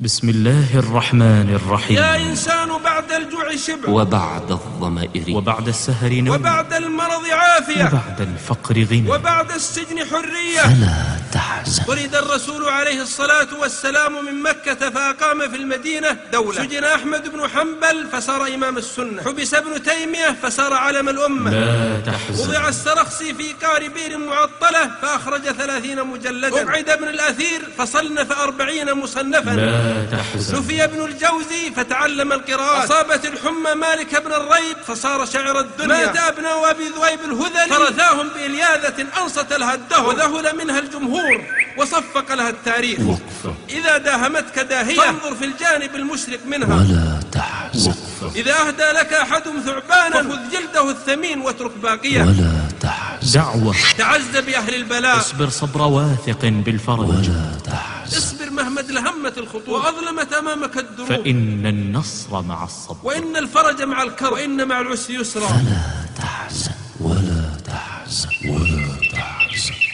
بسم الله الرحمن الرحيم. يا إنسان بعد الجوع شبع. وبعد الظمأ وبعد السهر نوم. وبعد المرض عافية. وبعد الفقر غنى. وبعد السجن حرية. فلا تحزن. طرد الرسول عليه الصلاة والسلام من مكة فأقام في المدينة دولة. سجن أحمد بن حنبل فصار إمام السنة. حبس ابن تيمية فصار علم الأمة. لا تحزن. وضع السرخسي في قعر بئر معطلة فأخرج ثلاثين مجلدا. أبعد ابن الأثير فصنف أربعين مصنفا. لا تحزن. نفي ابن الجوزي فتعلم القراءات. أصابت الحمى مالك بن الريب فصار شاعر الدنيا. مات أبناء أبي ذؤيب الهذلي. فرثاهم بإلياذة أنصت لها الدهر. وذهل منها الجمهور. وصفق لها التاريخ. وقفة إذا داهمتك داهية فانظر في الجانب المشرق منها. ولا تحزن. إذا أهدى لك أحد ثعبانا فخذ جلده الثمين واترك باقية. ولا تحزن. دعوة. تعز بأهل البلاء. اصبر صبر واثق بالفرج. ولا تحزن. اصبر مهما ادلهمت الخطوة وأظلمت أمامك الدروب. فإن النصر مع الصبر. وإن الفرج مع الكرب. وإن مع العسر يسرا. فلا تحزن. ولا تحزن. ولا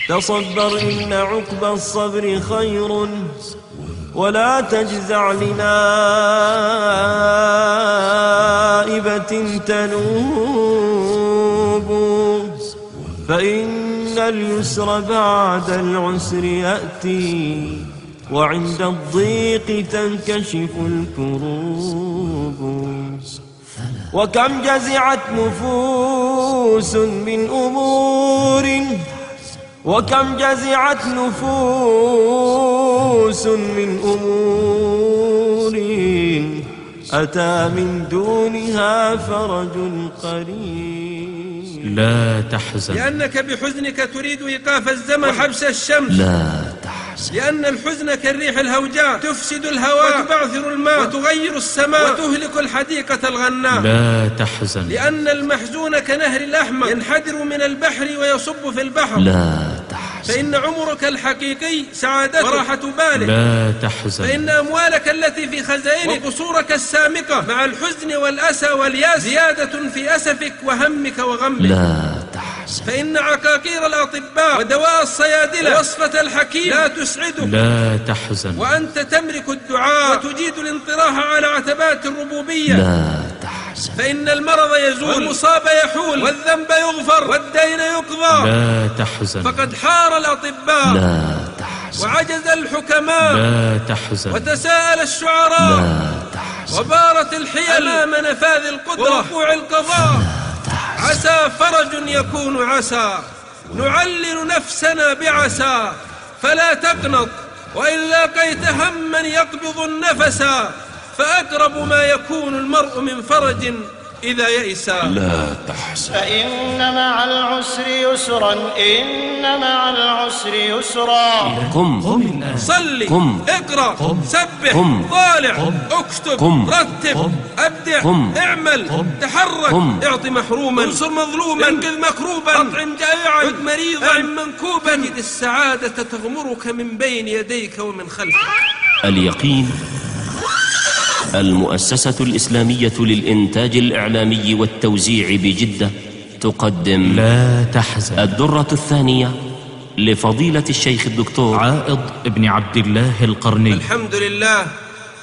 تصبر إن عقب الصبر خير ولا تجزع لنائبة تنوب. فإن اليسر بعد العسر يأتي وعند الضيق تنكشف الكروب. وكم جزعت نفوس من أمور وكم جزعت نفوس من أمور أتى من دونها فرج قريب. لا تحزن. لأنك بحزنك تريد إيقاف الزمن. وحبس الشمس. لا تحزن. لأن الحزن كالريح الهوجاء. تفسد الهواء. وتبعثر الماء. وتغير السماء. وتهلك الحديقة الغناء. لا تحزن. لأن المحزون كنهر الأحمر. ينحدر من البحر ويصب في البحر. لا تحزن فإن عمرك الحقيقي سعادتك. وراحة بالك. لا تحزن. فإن أموالك التي في خزائنك. وقصورك السامقة. مع الحزن والأسى واليأس. زيادة في أسفك وهمك وغمك. لا تحزن. فإن عقاقير الأطباء ودواء الصيادلة. ووصفة الحكيم. لا تسعدك. لا تحزن. وأنت تملك الدعاء. وتجيد الانطراح على عتبات الربوبية. لا تحزن فإن المرض يزول والمصاب يحول والذنب يغفر والدين يقضى. لا تحزن. فقد حار الأطباء. لا تحزن. وعجز الحكماء. لا تحزن. وتساءل الشعراء. لا تحزن. وبارت الحيل أمام نفاذ القدرة. ورفوع القضاء. عسى فرج يكون عسى. نعلل نفسنا بعسى. فلا تقنط. وإن لاقيت هما يقبض النفس. فأقرب ما يكون المرء من فرج إذا يئس لا تحزن فإن مع العسر يسرا إن مع العسر يسرا قم صلي قم. اقرأ قم. سبح قم. طالع اكتب قم. رتب قم. أبدع قم. اعمل تحرك قم. اعط محروما انصر مظلوما انقذ مكروبا أطعم جائعا عد مريضا منكوبا تجد السعادة تغمرك من بين يديك ومن خلفك اليقين المؤسسة الإسلامية للإنتاج الإعلامي والتوزيع بجدة تقدم لا تحزن. الدرة الثانية لفضيلة الشيخ الدكتور عائض ابن عبد الله القرني. الحمد لله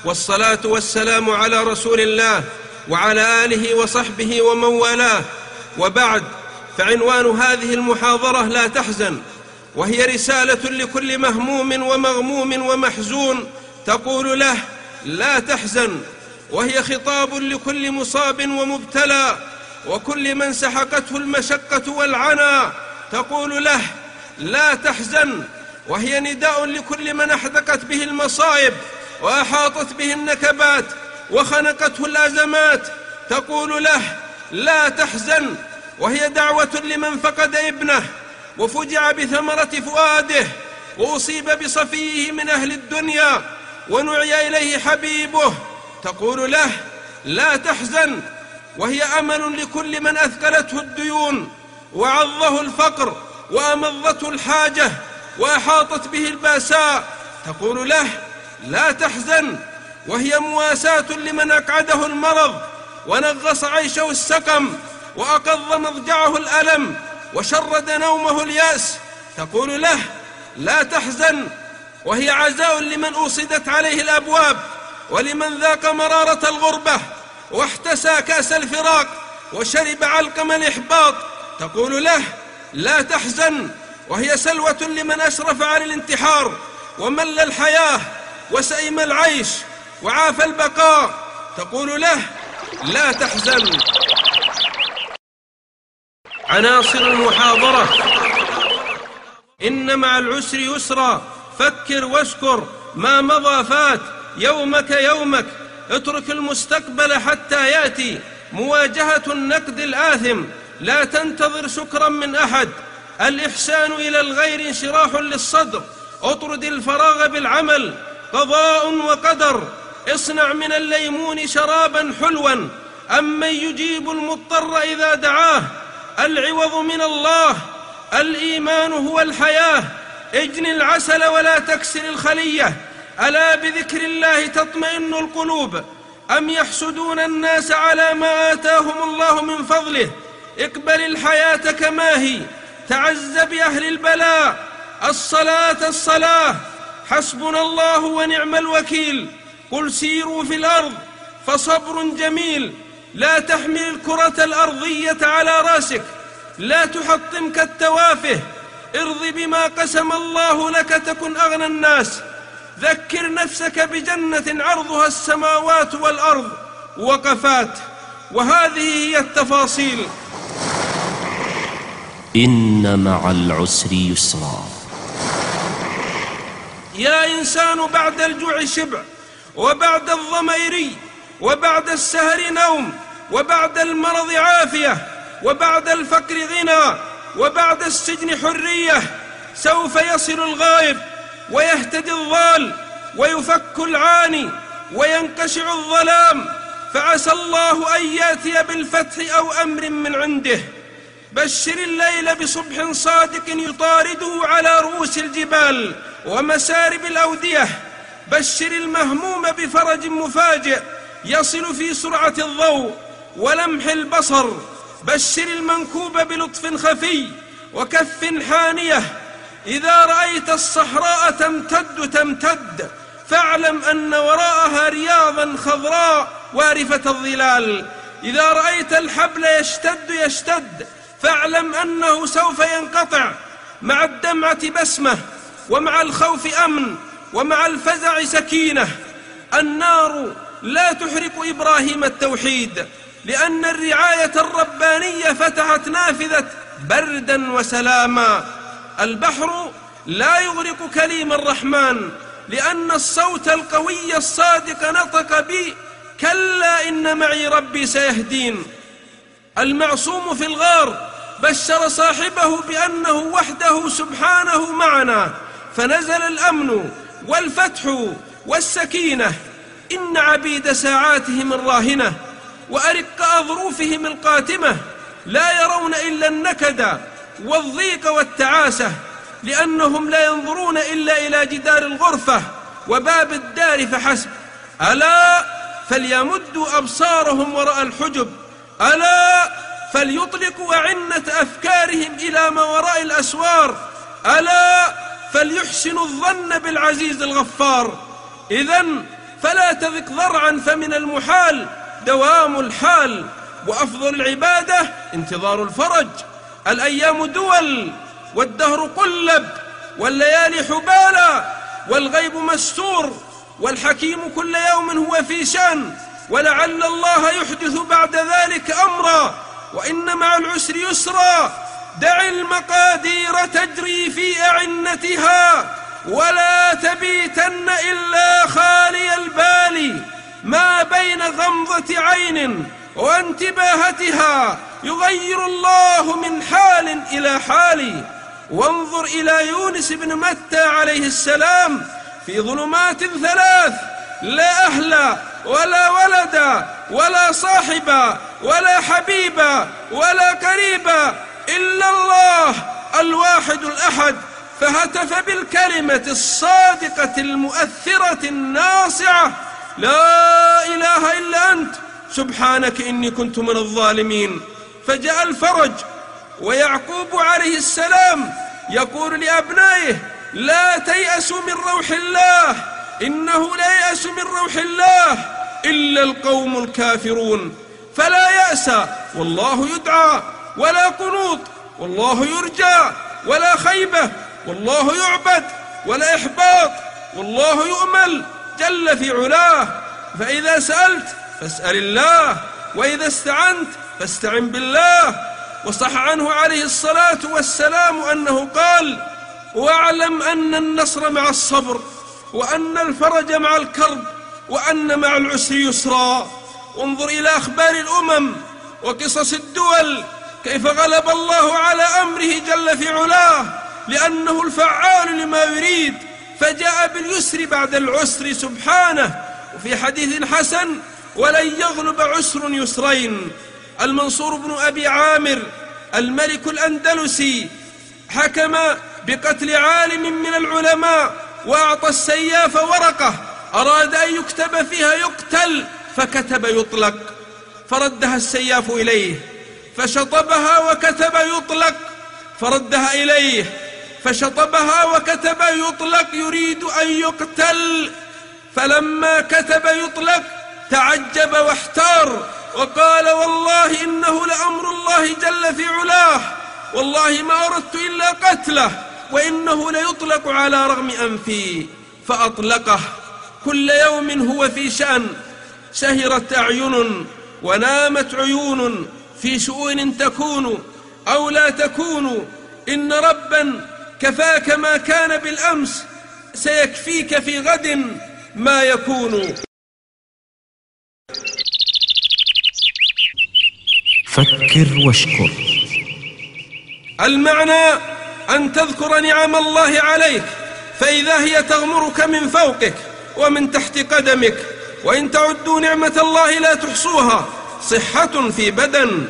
والصلاة والسلام على رسول الله وعلى آله وصحبه ومن والاه. وبعد فعنوان هذه المحاضرة لا تحزن وهي رسالة لكل مهموم ومغموم ومحزون تقول له لا تحزن وهي خطاب لكل مصاب ومبتلى وكل من سحقته المشقة والعنى. تقول له لا تحزن وهي نداء لكل من احدقت به المصائب وأحاطت به النكبات وخنقته الأزمات. تقول له لا تحزن وهي دعوة لمن فقد ابنه وفجع بثمرة فؤاده وأصيب بصفيه من أهل الدنيا. ونعي إليه حبيبه. تقول له لا تحزن وهي امل لكل من أثقلته الديون وعظه الفقر وأمضته الحاجة وأحاطت به الباساء. تقول له لا تحزن وهي مواساة لمن أقعده المرض ونغص عيشه السقم وأقض مضجعه الألم وشرد نومه اليأس. تقول له لا تحزن وهي عزاء لمن أوصدت عليه الأبواب ولمن ذاق مرارة الغربة واحتسى كأس الفراق وشرب علقم الإحباط تقول له لا تحزن وهي سلوة لمن أشرف عن الانتحار ومل الحياة وسئم العيش وعاف البقاء تقول له لا تحزن. عناصر المحاضرة. إن مع العسر يسرا. فكر واشكر ما مضى فات يومك يومك اترك المستقبل حتى يأتي. مواجهة النقد الآثم لا تنتظر شكرا من أحد. الإحسان إلى الغير انشراح للصدر اطرد الفراغ بالعمل. قضاء وقدر اصنع من الليمون شرابا حلوا. أمن يجيب المضطر إذا دعاه. العوض من الله الإيمان هو الحياة. اجن العسل ولا تكسر الخلية. ألا بذكر الله تطمئن القلوب. أم يحسدون الناس على ما آتاهم الله من فضله؟ اقبل الحياة كما هي. تعز بأهل البلاء. الصلاة الصلاة. حسبنا الله ونعم الوكيل. قل سيروا في الأرض فصبر جميل. لا تحمل الكرة الأرضية على رأسك. لا تحطمك التوافه. ارض بما قسم الله لك تكن أغنى الناس. ذكر نفسك بجنة عرضها السماوات والأرض وقفات. وهذه هي التفاصيل. إن مع العسر يسرا. يا إنسان بعد الجوع شبع وبعد الضمير وبعد السهر نوم وبعد المرض عافية وبعد الفقر غنى. وبعد السجن حرية سوف يصل الغائب ويهتدي الضال ويفك العاني وينقشع الظلام. فعسى الله أن يأتي بالفتح أو أمر من عنده. بشر الليل بصبح صادق يطارده على رؤوس الجبال ومسارب الأودية. بشر المهموم بفرج مفاجئ يصل في سرعة الضوء ولمح البصر بشر المنكوب بلطف خفي وكف حانية. إذا رأيت الصحراء تمتد تمتد فاعلم أن وراءها رياضا خضراء وارفة الظلال. إذا رأيت الحبل يشتد يشتد فاعلم أنه سوف ينقطع. مع الدمعة بسمة ومع الخوف أمن ومع الفزع سكينة. النار لا تحرق إبراهيم التوحيد. لأن الرعاية الربانية فتحت نافذة بردا وسلاما. البحر لا يغرق كليم الرحمن لأن الصوت القوي الصادق نطق بي كلا إن معي ربي سيهدين. المعصوم في الغار بشر صاحبه بأنه وحده سبحانه معنا فنزل الأمن والفتح والسكينة. إن عبيد ساعاتهم الراهنة. وأرق أظروفهم القاتمة لا يرون إلا النكد والضيق والتعاسة لأنهم لا ينظرون إلا إلى جدار الغرفة وباب الدار فحسب. ألا؟ فليمدوا أبصارهم وراء الحجب. ألا؟ فليطلقوا أعنة أفكارهم إلى ما وراء الأسوار. ألا؟ فليحسنوا الظن بالعزيز الغفار. إذا فلا تذق ضرعا فمن المحال. دوام الحال وأفضل العبادة انتظار الفرج الأيام دول والدهر قلب والليالي حبالا والغيب مستور والحكيم كل يوم هو في شان ولعل الله يحدث بعد ذلك أمرا وإن مع العسر يسرا دع المقادير تجري في أعنتها ولا تبيتن إلا خالي البال. ما بين غمضة عين وانتباهتها يغير الله من حال إلى حال. وانظر إلى يونس بن متى عليه السلام في ظلمات ثلاث لا أهل ولا ولد ولا صاحب ولا حبيب ولا قريب إلا الله الواحد الأحد. فهتف بالكلمة الصادقة المؤثرة الناصعة لا إله إلا أنت. سبحانك إني كنت من الظالمين. فجاء الفرج ويعقوب عليه السلام يقول لأبنائه لا تيأسوا من روح الله إنه لا يأس من روح الله إلا القوم الكافرون. فلا يأس والله يدعى ولا قنوط والله يرجى ولا خيبة والله يعبد ولا إحباط والله يؤمل جل في علاه فإذا سألت فاسأل الله وإذا استعنت فاستعن بالله. وصح عنه عليه الصلاة والسلام أنه قال واعلم أن النصر مع الصبر وأن الفرج مع الكرب وأن مع العسر يسرا. انظر إلى أخبار الأمم وقصص الدول كيف غلب الله على أمره جل في علاه لأنه الفعال لما يريد. فجاء باليسر بعد العسر سبحانه وفي حديث حسن ولن يغلب عسر يسرين. المنصور بن أبي عامر الملك الأندلسي حكم بقتل عالم من العلماء وأعطى السياف ورقة أراد أن يكتب فيها يقتل فكتب يطلق. فردها السياف إليه فشطبها وكتب يطلق فردها إليه فشطبها وكتب يطلق يريد أن يقتل فلما كتب يطلق تعجب واحتار وقال والله إنه لأمر الله جل في علاه والله ما أردت إلا قتله وإنه ليطلق على رغم أنفي فأطلقه. كل يوم هو في شأن سهرت أعين ونامت عيون في شؤون تكون أو لا تكون إن ربا كفاك ما كان بالأمس سيكفيك في غد ما يكون. فكر واشكر. المعنى أن تذكر نعم الله عليك فإذا هي تغمرك من فوقك ومن تحت قدمك وإن تعدوا نعمة الله لا تحصوها صحة في بدن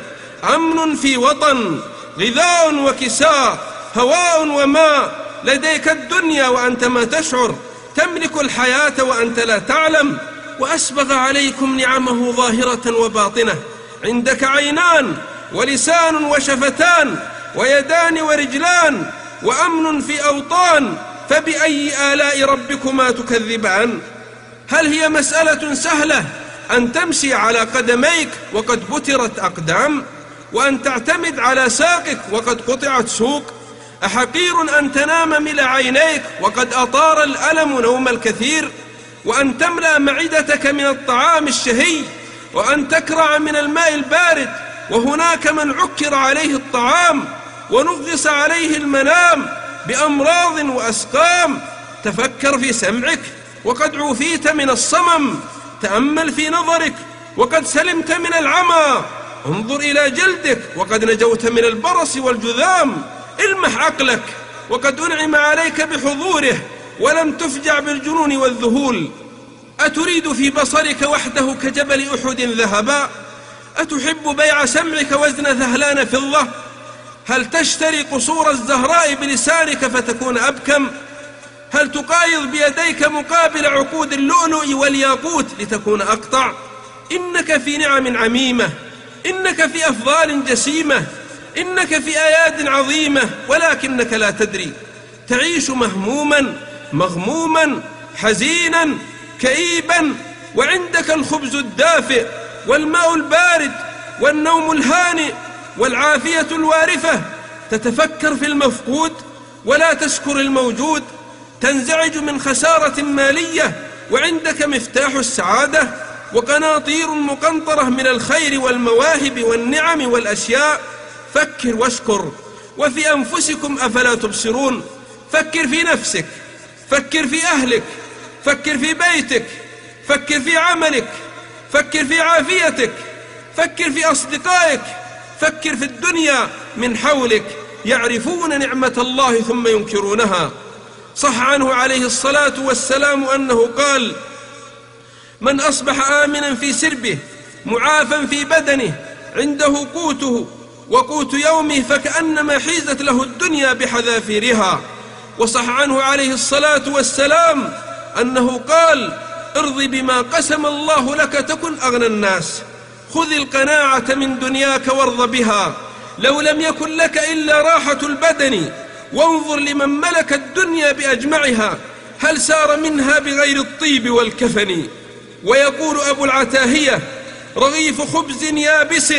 أمن في وطن غذاء وكساء هواء وماء لديك الدنيا وأنت ما تشعر تملك الحياة وأنت لا تعلم وأسبغ عليكم نعمه ظاهرة وباطنة. عندك عينان ولسان وشفتان ويدان ورجلان وأمن في أوطان فبأي آلاء ربكما تكذبان؟ هل هي مسألة سهلة أن تمشي على قدميك وقد بترت أقدام وأن تعتمد على ساقك وقد قطعت سوق؟ أحقير أن تنام مل عينيك وقد أطار الألم نوم الكثير وأن تملأ معدتك من الطعام الشهي وأن تكرع من الماء البارد وهناك من عكر عليه الطعام ونغص عليه المنام بأمراض وأسقام. تفكر في سمعك وقد عوفيت من الصمم. تأمل في نظرك وقد سلمت من العمى. انظر إلى جلدك وقد نجوت من البرص والجذام. المح عقلك وقد أنعم عليك بحضوره ولم تفجع بالجنون والذهول. أتريد في بصرك وحده كجبل أحد ذهبا؟ أتحب بيع سمعك وزن ذهلان فضة هل تشتري قصور الزهراء بلسانك فتكون أبكم؟ هل تقايض بيديك مقابل عقود اللؤلؤ والياقوت لتكون أقطع؟ إنك في نعم عميمة إنك في أفضال جسيمة. إنك في آيات عظيمة ولكنك لا تدري. تعيش مهموما مغموما حزينا كئيبا وعندك الخبز الدافئ والماء البارد والنوم الهانئ والعافية الوارفة تتفكر في المفقود ولا تشكر الموجود. تنزعج من خسارة مالية وعندك مفتاح السعادة وقناطير مقنطرة من الخير والمواهب والنعم والأشياء. فكر واشكر. وفي أنفسكم أفلا تبصرون. فكر في نفسك. فكر في أهلك. فكر في بيتك. فكر في عملك. فكر في عافيتك. فكر في أصدقائك. فكر في الدنيا من حولك. يعرفون نعمة الله ثم ينكرونها. صح عنه عليه الصلاة والسلام أنه قال من أصبح آمنا في سربه معافا في بدنه عنده قوته وقوت يومه فكأنما حيزت له الدنيا بحذافيرها. وصح عنه عليه الصلاة والسلام أنه قال ارض بما قسم الله لك تكن أغنى الناس. خذ القناعة من دنياك وارض بها. لو لم يكن لك إلا راحة البدن وانظر لمن ملك الدنيا بأجمعها. هل سار منها بغير الطيب والكفن؟ ويقول أبو العتاهية رغيف خبز يابس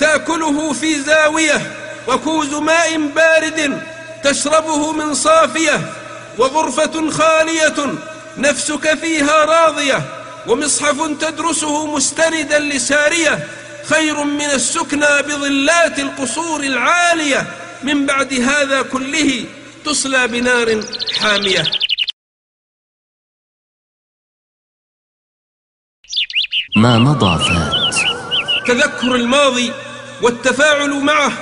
تأكله في زاوية وكوز ماء بارد تشربه من صافية وغرفة خالية نفسك فيها راضية ومصحف تدرسه مستندا لسارية خير من السكنى بظلات القصور العالية من بعد هذا كله تصلى بنار حامية. ما مضى فات تذكر الماضي والتفاعل معه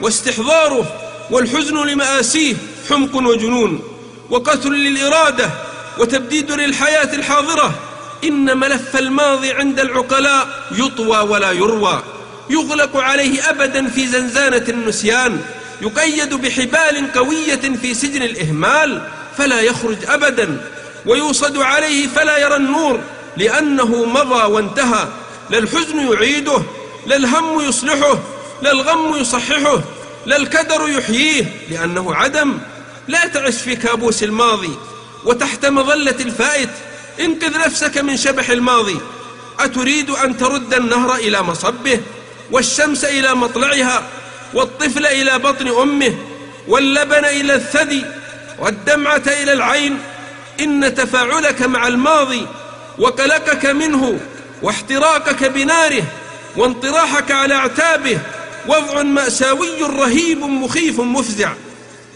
واستحضاره والحزن لمآسيه حمق وجنون وقتل للإرادة وتبديد للحياة الحاضرة. إن ملف الماضي عند العقلاء يطوى ولا يروى. يغلق عليه أبدا في زنزانة النسيان. يقيد بحبال قوية في سجن الإهمال. فلا يخرج أبدا. ويوصد عليه فلا يرى النور. لأنه مضى وانتهى. لا الحزن يعيده لا الهم يصلحه لا الغم يصححه لا الكدر يحييه لأنه عدم. لا تعش في كابوس الماضي وتحت مظلة الفائت. انقذ نفسك من شبح الماضي. أتريد أن ترد النهر إلى مصبه والشمس إلى مطلعها والطفل إلى بطن أمه واللبن إلى الثدي والدمعة إلى العين. إن تفاعلك مع الماضي وقلقك منه واحتراقك بناره وانطراحك على اعتابه وضع مأساوي رهيب مخيف مفزع.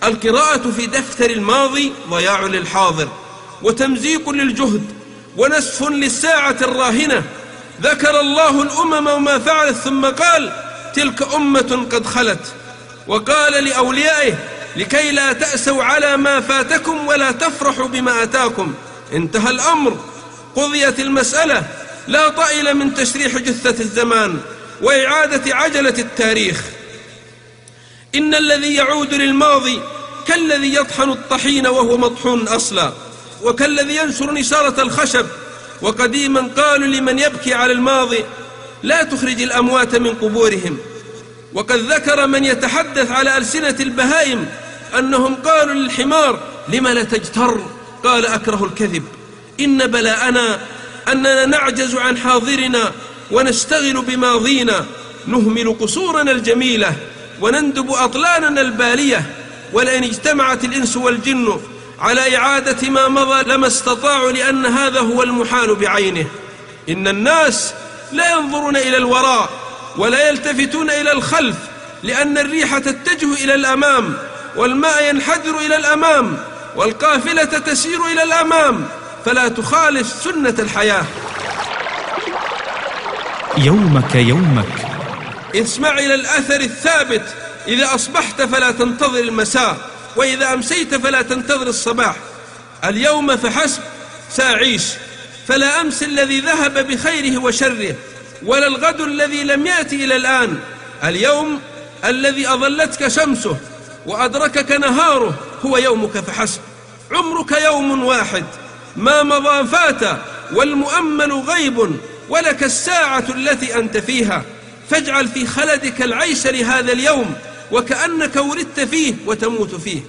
القراءة في دفتر الماضي ضياع للحاضر وتمزيق للجهد ونسف للساعة الراهنة. ذكر الله الأمم وما فعلت ثم قال تلك أمة قد خلت. وقال لأوليائه لكي لا تأسوا على ما فاتكم ولا تفرحوا بما أتاكم. انتهى الأمر. قضيت المسألة. لا طائل من تشريح جثة الزمان وإعادة عجلة التاريخ. إن الذي يعود للماضي كالذي يطحن الطحين وهو مطحون أصلا وكالذي ينشر نشارة الخشب وقديما قالوا لمن يبكي على الماضي لا تخرج الأموات من قبورهم. وقد ذكر من يتحدث على ألسنة البهائم أنهم قالوا للحمار لم لا تجتر؟ قال أكره الكذب إن بلاءنا أننا نعجز عن حاضرنا ونشتغل بماضينا نهمل قصورنا الجميلة ونندب أطلالنا البالية ولئن اجتمعت الإنس والجن على إعادة ما مضى لما استطاعوا لأن هذا هو المحال بعينه. إن الناس لا ينظرون إلى الوراء ولا يلتفتون إلى الخلف لأن الريح تتجه إلى الأمام والماء ينحدر إلى الأمام والقافلة تسير إلى الأمام. فلا تخالف سنة الحياة. يومك يومك. اسمع إلى الأثر الثابت. إذا أصبحت فلا تنتظر المساء وإذا أمسيت فلا تنتظر الصباح. اليوم فحسب سأعيش. فلا أمس الذي ذهب بخيره وشره ولا الغد الذي لم يأتي إلى الآن. اليوم الذي أظلتك شمسه وأدركك نهاره هو يومك فحسب. عمرك يوم واحد. ما مضى فات والمؤمل غيب ولك الساعة التي أنت فيها. فاجعل في خلدك العيش لهذا اليوم وكأنك ولدت فيه وتموت فيه.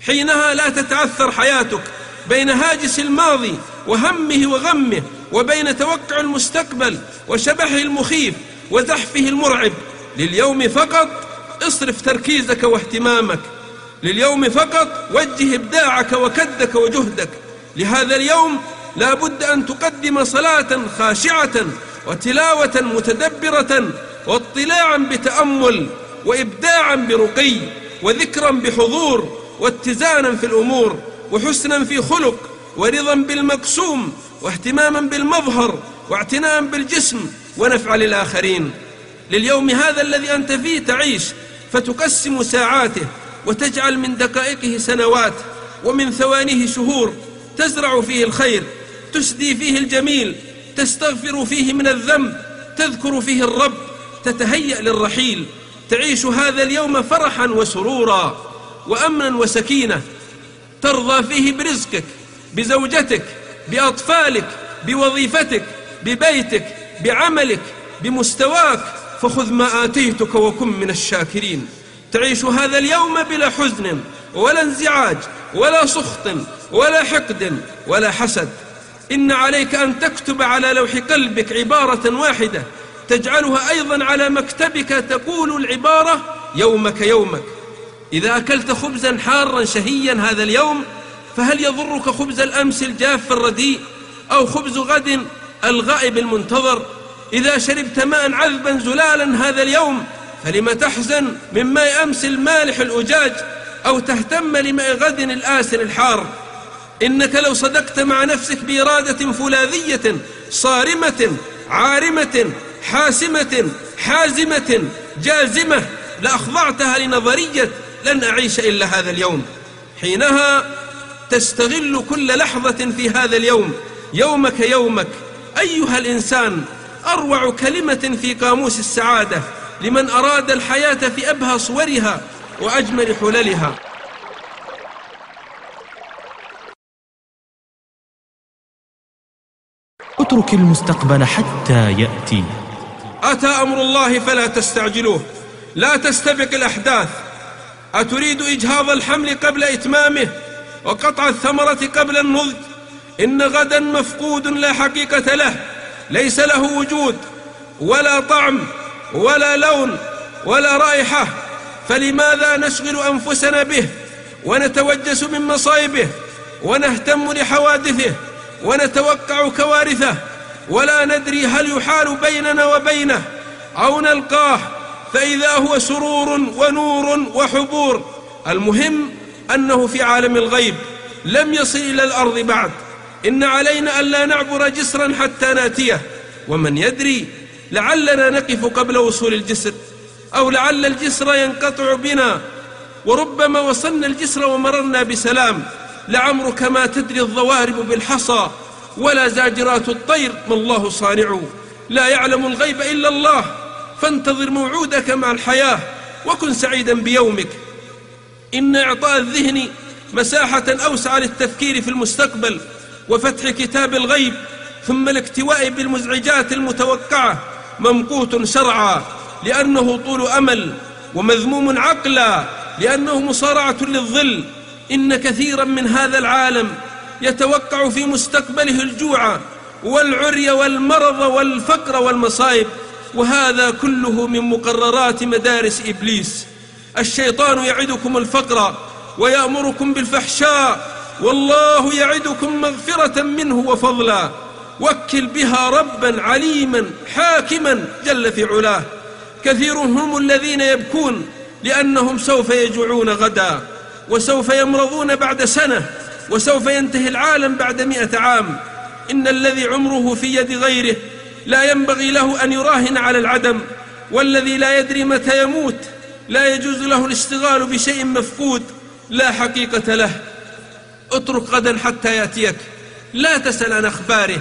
حينها لا تتعثر حياتك بين هاجس الماضي وهمه وغمه وبين توقع المستقبل وشبحه المخيف وزحفه المرعب. لليوم فقط اصرف تركيزك واهتمامك. لليوم فقط وجه إبداعك وكدك وجهدك. لهذا اليوم لا بد أن تقدم صلاة خاشعة وتلاوة متدبرة واطلاعا بتأمل وإبداعا برقي وذكرا بحضور واتزانا في الأمور وحسنا في خلق ورضا بالمقسوم واهتماما بالمظهر واعتناء بالجسم ونفع للآخرين. لليوم هذا الذي أنت فيه تعيش فتقسم ساعاته وتجعل من دقائقه سنوات ومن ثوانيه شهور تزرع فيه الخير تسدي فيه الجميل تستغفر فيه من الذنب تذكر فيه الرب تتهيأ للرحيل تعيش هذا اليوم فرحا وسرورا وأمنا وسكينة ترضى فيه برزقك بزوجتك بأطفالك بوظيفتك ببيتك بعملك بمستواك فخذ ما آتيتك وكن من الشاكرين تعيش هذا اليوم بلا حزن ولا انزعاج ولا سخط ولا حقد ولا حسد. إن عليك أن تكتب على لوح قلبك عبارة واحدة تجعلها أيضا على مكتبك تقول العبارة يومك يومك. إذا أكلت خبزا حارا شهيا هذا اليوم فهل يضرك خبز الأمس الجاف الرديء أو خبز غد الغائب المنتظر؟ إذا شربت ماء عذبا زلالا هذا اليوم فلم تحزن من ماء أمس المالح الأجاج؟ أو تهتم لماء غد الآسن الحار. إنك لو صدقت مع نفسك بإرادة فولاذية صارمة عارمة حاسمة حازمة جازمة لأخضعتها لنظرية لن أعيش إلا هذا اليوم. حينها تستغل كل لحظة في هذا اليوم. يومك يومك. أيها الإنسان أروع كلمة في قاموس السعادة لمن أراد الحياة في أبهى صورها وأجمل حللها. اترك المستقبل حتى يأتي. أتى أمر الله فلا تستعجلوه. لا تستبق الأحداث. أتريد إجهاض الحمل قبل إتمامه وقطع الثمرة قبل النضج. إن غدا مفقود لا حقيقة له. ليس له وجود. ولا طعم ولا لون ولا رائحة. فلماذا نشغل أنفسنا به؟ ونتوجس من مصائبه ونهتم لحوادثه ونتوقع كوارثه ولا ندري هل يحال بيننا وبينه. أو نلقاه فإذا هو سرور ونور وحبور. المهم أنه في عالم الغيب لم يصل إلى الأرض بعد. إن علينا ألا نعبر جسرا حتى ناتيه. ومن يدري لعلنا نقف قبل وصول الجسر. أو لعل الجسر ينقطع بنا. وربما وصلنا الجسر ومررنا بسلام. لعمرك ما تدري الضوارب بالحصى ولا زاجرات الطير ما الله صانع. لا يعلم الغيب إلا الله. فانتظر موعودك مع الحياة وكن سعيدا بيومك. إن إعطاء الذهن مساحة أوسع للتفكير في المستقبل وفتح كتاب الغيب ثم الاكتواء بالمزعجات المتوقعة ممقوت شرعا. لأنه طول أمل ومذموم عقلا لأنه مصارعة للظل. إن كثيرا من هذا العالم يتوقع في مستقبله الجوع والعري والمرض والفقر والمصائب وهذا كله من مقررات مدارس إبليس. الشيطان يعدكم الفقر ويأمركم بالفحشاء والله يعدكم مغفرة منه وفضلا. وكل بها ربا عليما حاكما جل في علاه. كثير هم الذين يبكون لأنهم سوف يجوعون غدا وسوف يمرضون بعد سنة وسوف ينتهي العالم بعد مئة عام. إن الذي عمره في يد غيره لا ينبغي له أن يراهن على العدم والذي لا يدري متى يموت لا يجوز له الاشتغال بشيء مفقود لا حقيقة له. اترك غدا حتى يأتيك. لا تسأل عن أخباره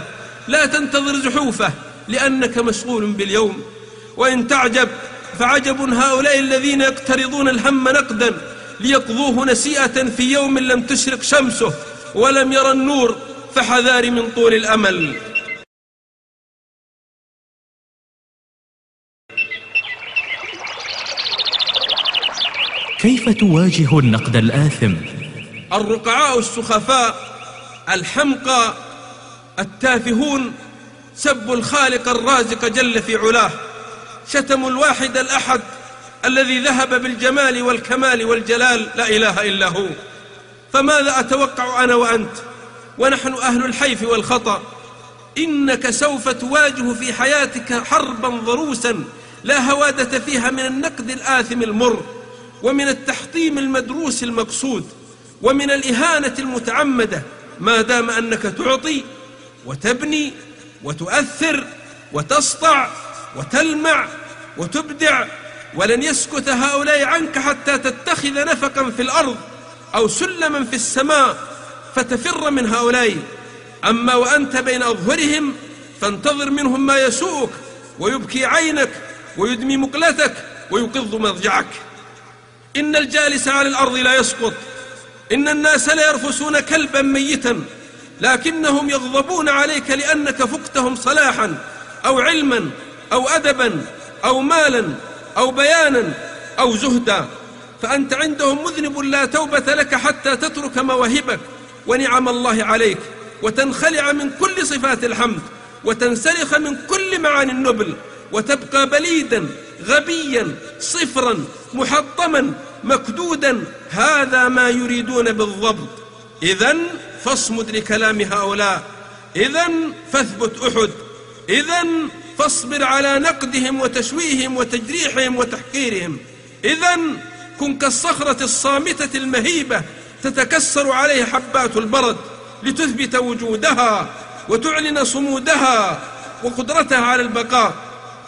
لا تنتظر زحوفه لأنك مشغول باليوم. وإن تعجب فعجب هؤلاء الذين يقترضون الهم نقدا ليقضوه نسيئة في يوم لم تشرق شمسه ولم يرى النور فحذار من طول الأمل. كيف تواجه النقد الآثم؟ الرقعاء السخفاء الحمقى التافهون سبوا الخالق الرازق جل في علاه. شتموا الواحد الأحد الذي ذهب بالجمال والكمال والجلال لا إله إلا هو. فماذا أتوقع أنا وأنت؟ ونحن أهل الحيف والخطأ. إنك سوف تواجه في حياتك حربا ضروسا لا هوادة فيها من النقد الآثم المر ومن التحطيم المدروس المقصود ومن الإهانة المتعمدة. ما دام أنك تعطي وتبني وتؤثر وتسطع وتلمع وتبدع ولن يسكت هؤلاء عنك حتى تتخذ نفقا في الأرض أو سلما في السماء فتفر من هؤلاء. أما وأنت بين أظهرهم فانتظر منهم ما يسوءك ويبكي عينك ويدمي مقلتك ويقض مضجعك إن الجالس على الأرض لا يسقط. إن الناس لا يرفسون كلبا ميتا. لكنهم يغضبون عليك لأنك فقتهم صلاحا أو علما أو أدبا. أو مالا أو بيانا أو زهدا. فأنت عندهم مذنب لا توبة لك حتى تترك مواهبك ونعم الله عليك وتنخلع من كل صفات الحمد وتنسلخ من كل معاني النبل وتبقى بليدا غبيا صفرا محطما مكدودا. هذا ما يريدون بالضبط. إذا فاصمد لكلام هؤلاء. إذا فاثبت أحد. إذا فاصبر على نقدهم وتشويههم وتجريحهم وتحقيرهم. إذا كن كالصخرة الصامتة المهيبة تتكسر عليها حبات البرد لتثبت وجودها وتعلن صمودها وقدرتها على البقاء.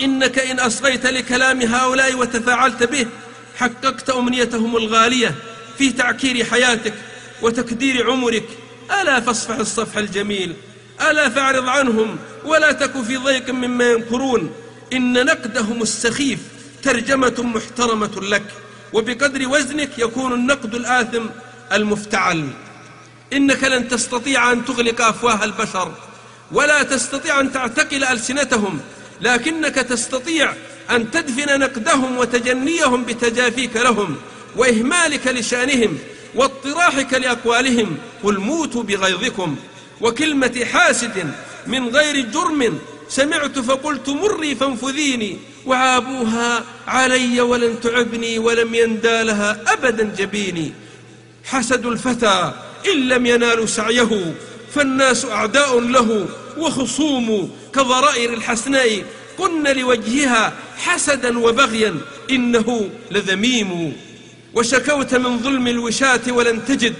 إنك إن أصغيت لكلام هؤلاء وتفاعلت به حققت أمنيتهم الغالية في تعكير حياتك وتكدير عمرك. ألا فاصفح الصفح الجميل ألا فاعرض عنهم ولا تك في ضيق مما ينكرون إن نقدهم السخيف ترجمة محترمة لك وبقدر وزنك يكون النقد الآثم المفتعل. إنك لن تستطيع أن تغلق أفواه البشر ولا تستطيع أن تعتقل ألسنتهم لكنك تستطيع أن تدفن نقدهم وتجنيهم بتجافيك لهم وإهمالك لشأنهم واطراحك لأقوالهم. قل موتوا بغيظكم وكلمة حاسد من غير جرم سمعت فقلت مري فانفذيني وعابوها علي ولن تعبني ولم يندالها أبدا جبيني. حسد الفتى إن لم ينالوا سعيه فالناس أعداء له وخصوم كضرائر الحسناء. كن لوجهها حسدا وبغيا إنه لذميم. وشكوت من ظلم الوشاة ولن تجد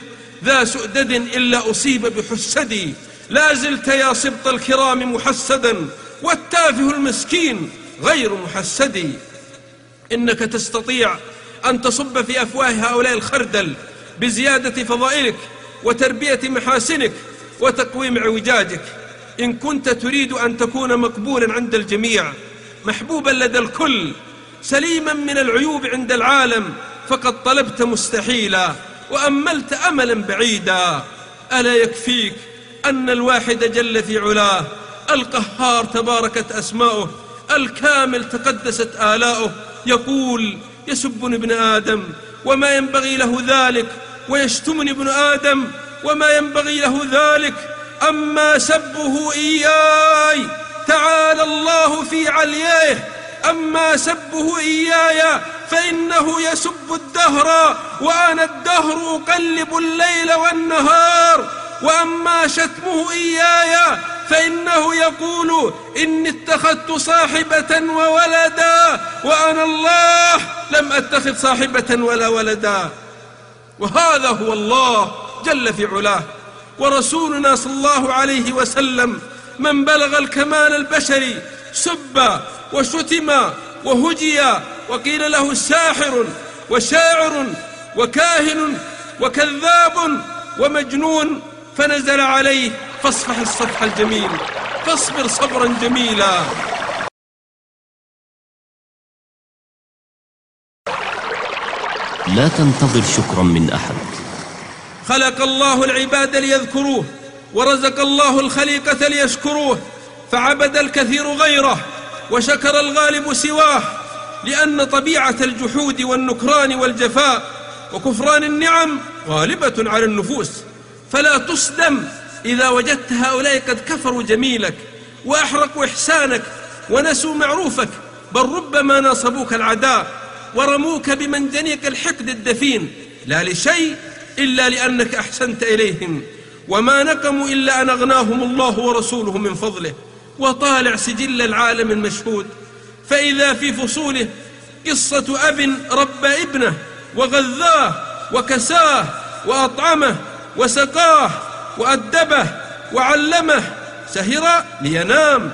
ذا سؤدد إلا أصيب بحسدي. لا زلت يا سبط الكرام محسدا والتافه المسكين غير محسدي إنك تستطيع أن تصب في أفواه هؤلاء الخردل بزيادة فضائلك وتربية محاسنك وتقويم اعوجاجك. إن كنت تريد أن تكون مقبولا عند الجميع محبوبا لدى الكل سليما من العيوب عند العالم فقد طلبت مستحيلا وأملت أملا بعيدا. ألا يكفيك أن الواحد جل في علاه القهار تباركت أسماؤه الكامل تقدست آلاؤه يقول يسبني ابن آدم وما ينبغي له ذلك ويشتمني ابن آدم وما ينبغي له ذلك أما سبه إياي تعالى الله في علييه أما سبه إياي فإنه يسب الدهر وأنا الدهر أقلب الليل والنهار. وأما شتمه إياي فإنه يقول إني اتخذت صاحبة وولدا وأنا الله لم أتخذ صاحبة ولا ولدا. وهذا هو الله جل في علاه. ورسولنا صلى الله عليه وسلم من بلغ الكمال البشري سب وشتم وهجي وقيل له ساحر وشاعر وكاهن وكذاب ومجنون فنزل عليه فاصفح الصفح الجميل فاصبر صبرا جميلا. لا تنتظر شكرا من أحد. خلق الله العباد ليذكروه ورزق الله الخليقة ليشكروه فعبد الكثير غيره وشكر الغالب سواه لأن طبيعة الجحود والنكران والجفاء وكفران النعم غالبة على النفوس. فلا تصدم إذا وجدت هؤلاء قد كفروا جميلك وأحرقوا إحسانك ونسوا معروفك بل ربما ناصبوك العداء ورموك بمنجنيق الحقد الدفين لا لشيء إلا لأنك أحسنت إليهم وما نقموا إلا أن أغناهم الله ورسوله من فضله وطالع سجل العالم المشهود فإذا في فصوله قصة أب ربى ابنه وغذاه وكساه وأطعمه وسقاه وأدبه وعلمه سهر لينام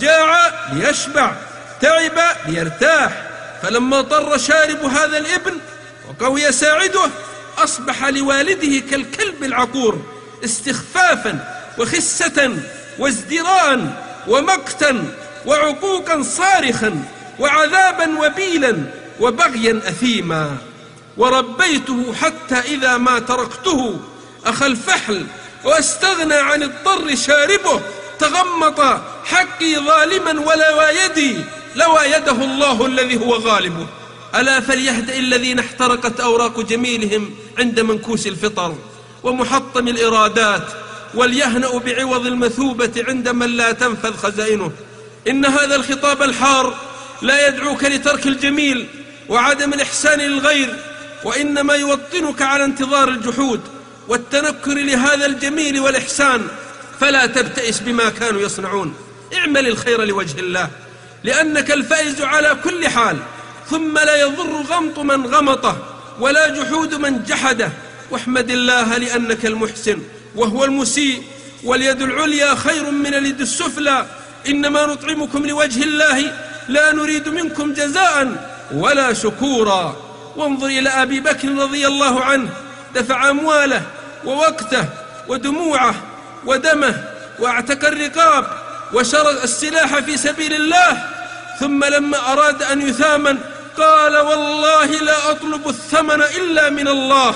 جاع ليشبع تعب ليرتاح. فلما طر شارب هذا الابن وقوي ساعده أصبح لوالده كالكلب العقور استخفافا وخسة وازدراء ومقتا وعقوقا صارخا وعذابا وبيلا وبغيا أثيما. وربيته حتى إذا ما تركته أخى الفحل واستغنى عن الضر شاربه تغمط حقي ظالما ولوى يدي لوى يده الله الذي هو غالبه. ألا فليهدئ الذين احترقت أوراق جميلهم عند منكوس الفطر ومحطم الإرادات وليهنأ بعوض المثوبة عند من لا تنفذ خزائنه. إن هذا الخطاب الحار لا يدعوك لترك الجميل وعدم الإحسان للغير وإنما يوطنك على انتظار الجحود. والتنكر لهذا الجميل والإحسان فلا تبتئس بما كانوا يصنعون. اعمل الخير لوجه الله لأنك الفائز على كل حال. ثم لا يضر غمط من غمطه ولا جحود من جحده. واحمد الله لأنك المحسن وهو المسيء. واليد العليا خير من اليد السفلى. إنما نطعمكم لوجه الله لا نريد منكم جزاء ولا شكورا. وانظر إلى أبي بكر رضي الله عنه دفع أمواله ووقته ودموعه ودمه واعتق الرقاب وشرى السلاح في سبيل الله. ثم لما أراد أن يثامن قال والله لا أطلب الثمن إلا من الله.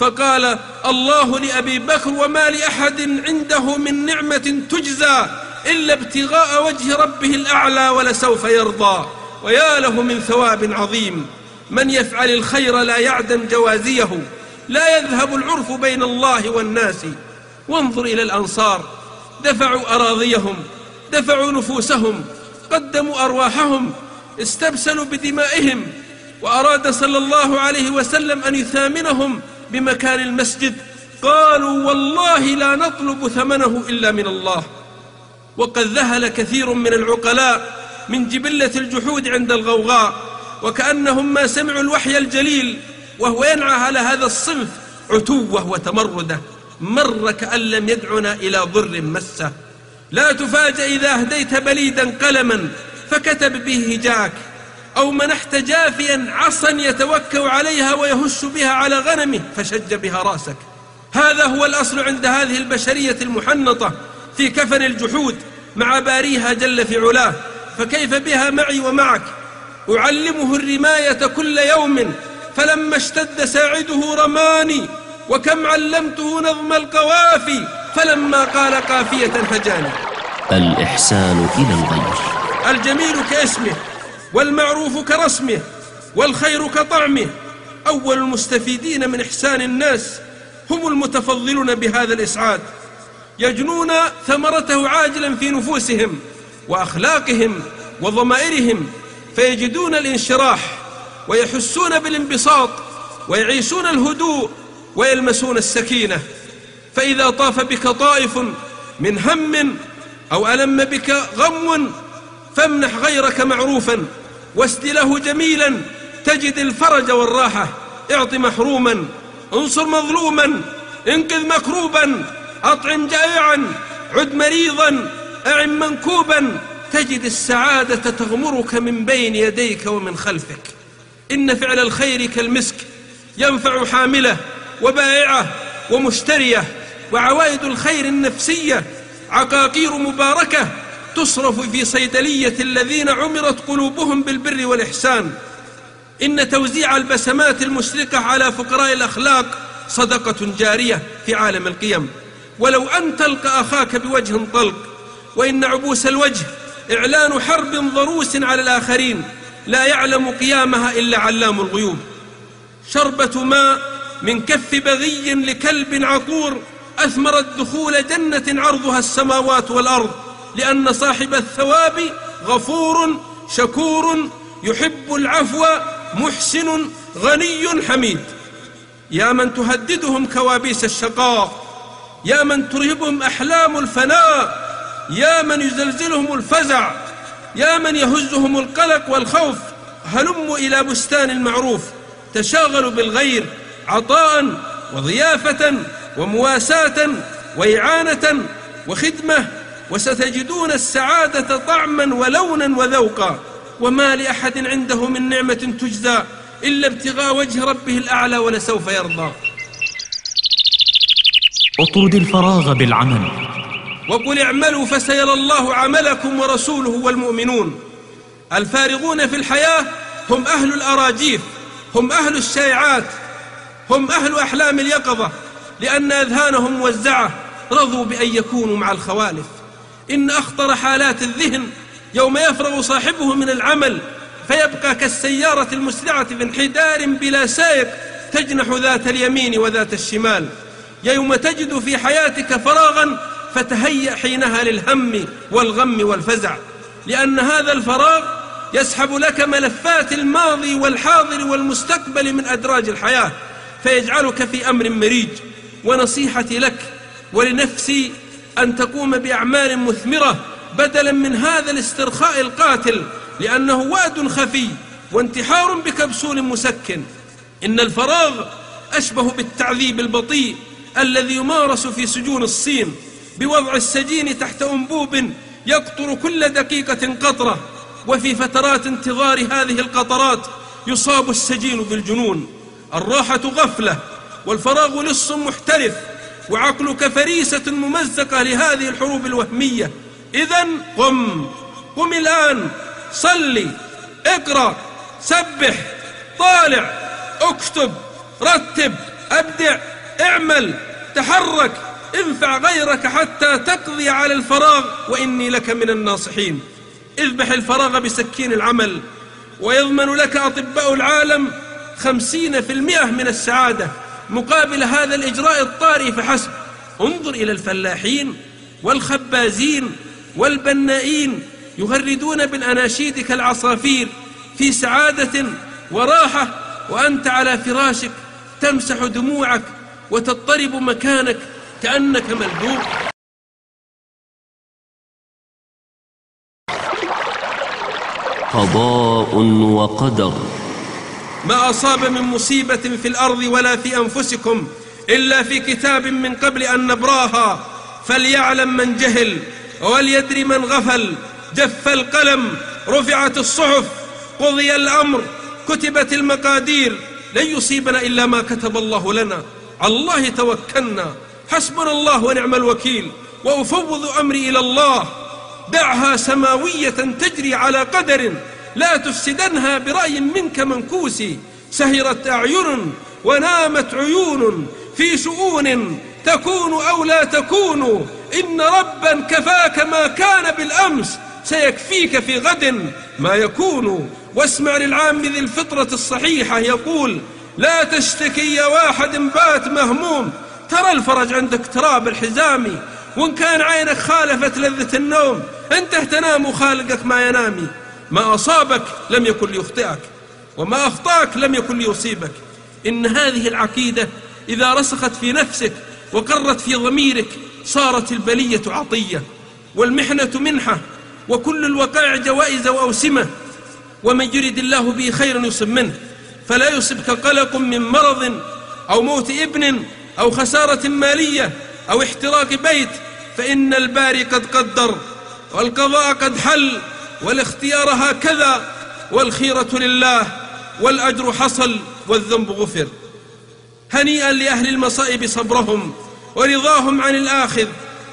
فقال الله لأبي بكر وما لأحد عنده من نعمة تجزى إلا ابتغاء وجه ربه الأعلى ولسوف يرضى. ويا له من ثواب عظيم. من يفعل الخير لا يعدم جوازيه. لا يذهب العرف بين الله والناس. وانظر إلى الأنصار. دفعوا أراضيهم. دفعوا نفوسهم. قدموا أرواحهم. استبسلوا بدمائهم. وأراد صلى الله عليه وسلم أن يثامنهم بمكان المسجد. قالوا والله لا نطلب ثمنه إلا من الله. وقد ذهل كثير من العقلاء من جبلة الجحود عند الغوغاء. وكأنهم ما سمعوا الوحي الجليل. وهو ينعى على هذا الصنف عتوة وتمرده. مر كأن لم يدعنا إلى ضر مسه. لا تفاجأ إذا أهديت بليدا قلما فكتب به هجاك أو منحت جافيا عصا يتوكأ عليها ويهش بها على غنمه فشج بها رأسك. هذا هو الأصل عند هذه البشرية المحنطة في كفن الجحود مع باريها جل في علاه. فكيف بها معي ومعك؟ أعلمه الرماية كل يوم فلما اشتد ساعده رماني وكم علمته نظم القوافي فلما قال قافية فجاني الإحسان إلى الغير. الجميل كاسمه والمعروف كرسمه والخير كطعمه. أول المستفيدين من إحسان الناس هم المتفضلون بهذا الإسعاد. يجنون ثمرته عاجلا في نفوسهم وأخلاقهم وضمائرهم فيجدون الانشراح ويحسون بالانبساط ويعيشون الهدوء ويلمسون السكينة. فإذا طاف بك طائف من هم أو ألم بك غم فامنح غيرك معروفا واسد له جميلا. تجد الفرج والراحة اعط محروما انصر مظلوما انقذ مكروبا أطعم جائعا عد مريضا أعن منكوبا. تجد السعادة تغمرك من بين يديك ومن خلفك. إن فعل الخير كالمسك ينفع حامله وبائعه ومشتريه وعوائد الخير النفسية عقاقير مباركة تصرف في صيدلية الذين عمرت قلوبهم بالبر والإحسان. إن توزيع البسمات المشرقة على فقراء الأخلاق صدقة جارية في عالم القيم. ولو أن تلقى أخاك بوجه طلق وإن عبوس الوجه إعلان حرب ضروس على الآخرين. لا يعلم قيامها إلا علام الغيوب. شربة ماء من كف بغي لكلب عقور أثمرت دخول جنة عرضها السماوات والأرض لأن صاحب الثواب غفور شكور يحب العفو محسن غني حميد. يا من تهددهم كوابيس الشقاء يا من ترهبهم أحلام الفناء يا من يزلزلهم الفزع. يا من يهزهم القلق والخوف هلموا إلى بستان المعروف تشاغلوا بالغير عطاء وضيافة ومواساة وإعانة وخدمة وستجدون السعادة طعما ولونا وذوقا. وما لأحد عنده من نعمة تجزى إلا ابتغاء وجه ربه الأعلى ولسوف يرضى. اطرد الفراغ بالعمل. وقل اعملوا فسيرى الله عملكم ورسوله والمؤمنون. الفارغون في الحياة هم أهل الأراجيف هم أهل الشائعات هم أهل أحلام اليقظة لأن أذهانهم موزعة. رضوا بأن يكونوا مع الخوالف. إن أخطر حالات الذهن يوم يفرغ صاحبه من العمل فيبقى كالسيارة المسرعة في انحدار بلا سائق تجنح ذات اليمين وذات الشمال. يوم تجد في حياتك فراغا فتهيأ حينها للهم والغم والفزع لأن هذا الفراغ يسحب لك ملفات الماضي والحاضر والمستقبل من أدراج الحياة فيجعلك في أمر مريج ونصيحتي لك ولنفسي أن تقوم بأعمال مثمرة بدلا من هذا الاسترخاء القاتل لأنه واد خفي وانتحار بكبسول مسكن. إن الفراغ أشبه بالتعذيب البطيء الذي يمارس في سجون الصين بوضع السجين تحت أنبوب يقطر كل دقيقة قطرة وفي فترات انتظار هذه القطرات يصاب السجين بالجنون. الراحة غفلة والفراغ لص محترف وعقلك فريسة ممزقة لهذه الحروب الوهمية. إذا قم قم الآن صلي اقرأ سبح طالع اكتب رتب أبدع اعمل تحرك. انفع غيرك حتى تقضي على الفراغ وإني لك من الناصحين. اذبح الفراغ بسكين العمل ويضمن لك أطباء العالم خمسين في المئة من السعادة مقابل هذا الإجراء الطارئ فحسب. انظر إلى الفلاحين والخبازين والبنائين يغردون بالأناشيد كالعصافير في سعادة وراحة وأنت على فراشك تمسح دموعك وتضطرب مكانك كأنك ملبوب. قضاء وقدر. ما أصاب من مصيبة في الأرض ولا في أنفسكم إلا في كتاب من قبل أن نبراها. فليعلم من جهل وليدري من غفل. جف القلم رفعت الصحف. قضي الأمر كتبت المقادير. لن يصيبنا إلا ما كتب الله لنا. على الله توكلنا. حسبنا الله ونعم الوكيل وأفوض أمري إلى الله. دعها سماوية تجري على قدر لا تفسدنها برأي منك منكوس. سهرت أعين ونامت عيون في شؤون تكون أو لا تكون. إن ربا كفاك ما كان بالأمس سيكفيك في غد ما يكون. واسمع للعام ذي الفطرة الصحيحة يقول لا تشتكي يا واحد بات مهموم. ترى الفرج عندك تراب الحزام. وإن كان عينك خالفت لذة النوم أنت تنام وخالقك ما ينامي ما أصابك لم يكن ليخطئك وما أخطاك لم يكن ليصيبك إن هذه العقيدة إذا رسخت في نفسك وقرت في ضميرك صارت البلية عطية والمحنة منحة وكل الوقائع جوائز وأوسمة. ومن يرد الله به خيرا يصب منه فلا يصبك قلق من مرض أو موت ابن أو خسارة مالية أو احتراق بيت فإن الباري قد قدر والقضاء قد حل والاختيار هكذا والخيرة لله والأجر حصل والذنب غفر. هنيئا لأهل المصائب صبرهم ورضاهم عن الآخذ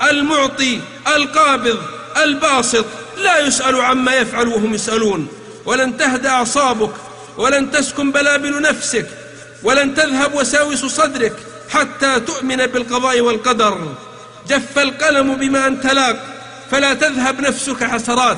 المعطي القابض الباسط. لا يسأل عما يفعل وهم يسألون. ولن تهدى أعصابك ولن تسكن بلابل نفسك ولن تذهب وساوس صدرك. حتى تؤمن بالقضاء والقدر. جف القلم بما أنت لاق فلا تذهب نفسك حسرات.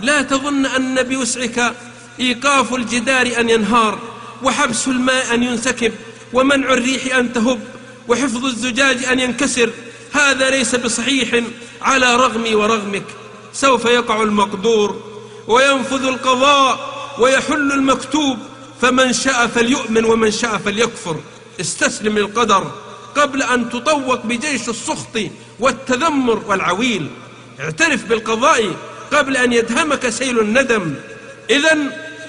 لا تظن أن بوسعك إيقاف الجدار أن ينهار وحبس الماء أن ينسكب ومنع الريح أن تهب وحفظ الزجاج أن ينكسر. هذا ليس بصحيح على رغمي ورغمك. سوف يقع المقدور وينفذ القضاء ويحل المكتوب. فمن شاء فليؤمن ومن شاء فليكفر. استسلم للقدر قبل أن تطوق بجيش السخط والتذمر والعويل. اعترف بالقضاء قبل أن يدهمك سيل الندم. إذا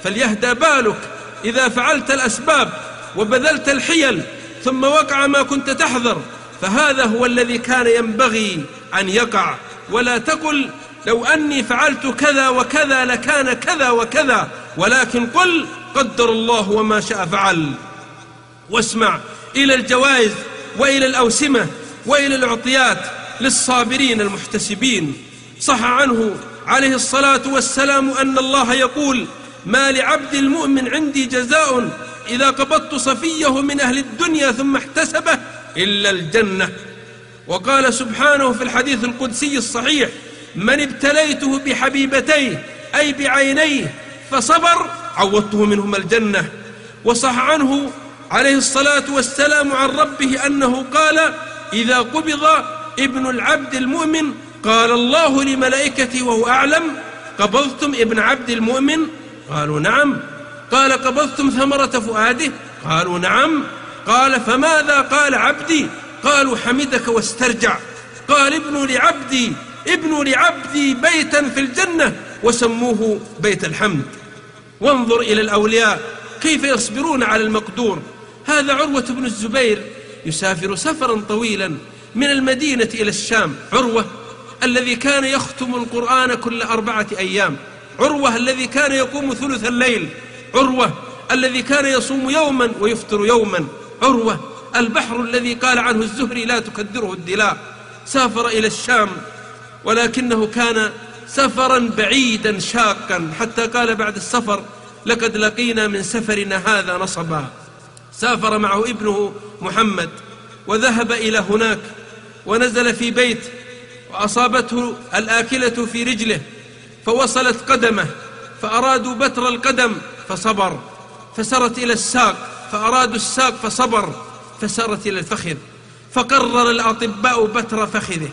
فليهدى بالك إذا فعلت الأسباب وبذلت الحيل ثم وقع ما كنت تحذر. فهذا هو الذي كان ينبغي أن يقع. ولا تقل لو أني فعلت كذا وكذا لكان كذا وكذا. ولكن قل قدر الله وما شاء فعل. واسمع إلى الجوائز وإلى الأوسمة وإلى العطيات للصابرين المحتسبين. صح عنه عليه الصلاة والسلام أن الله يقول ما لعبد المؤمن عندي جزاء إذا قبضت صفيه من أهل الدنيا ثم احتسبه إلا الجنة. وقال سبحانه في الحديث القدسي الصحيح من ابتليته بحبيبتيه أي بعينيه فصبر عوضته منهما الجنة. وصح عنه عليه الصلاة والسلام عن ربه أنه قال إذا قبض ابن العبد المؤمن قال الله لملائكته وهو أعلم قبضتم ابن عبد المؤمن؟ قالوا نعم. قال قبضتم ثمرة فؤاده؟ قالوا نعم. قال فماذا قال عبدي؟ قالوا حمدك واسترجع. قال ابنوا لعبدي ابنوا لعبدي بيتا في الجنة وسموه بيت الحمد. وانظر إلى الأولياء كيف يصبرون على المقدور؟ هذا عروة بن الزبير يسافر سفرا طويلا من المدينة إلى الشام. عروة الذي كان يختم القرآن كل أربعة أيام. عروة الذي كان يقوم ثلث الليل. عروة الذي كان يصوم يوما ويفطر يوما. عروة البحر الذي قال عنه الزهري لا تكدره الدلاء. سافر إلى الشام ولكنه كان سفرا بعيدا شاقا. حتى قال بعد السفر لقد لقينا من سفرنا هذا نصبا. سافر معه ابنه محمد وذهب إلى هناك ونزل في بيت وأصابته الآكلة في رجله فوصلت قدمه فأرادوا بتر القدم فصبر فسرت إلى الساق فأرادوا الساق فصبر فسرت إلى الفخذ فقرر الأطباء بتر فخذه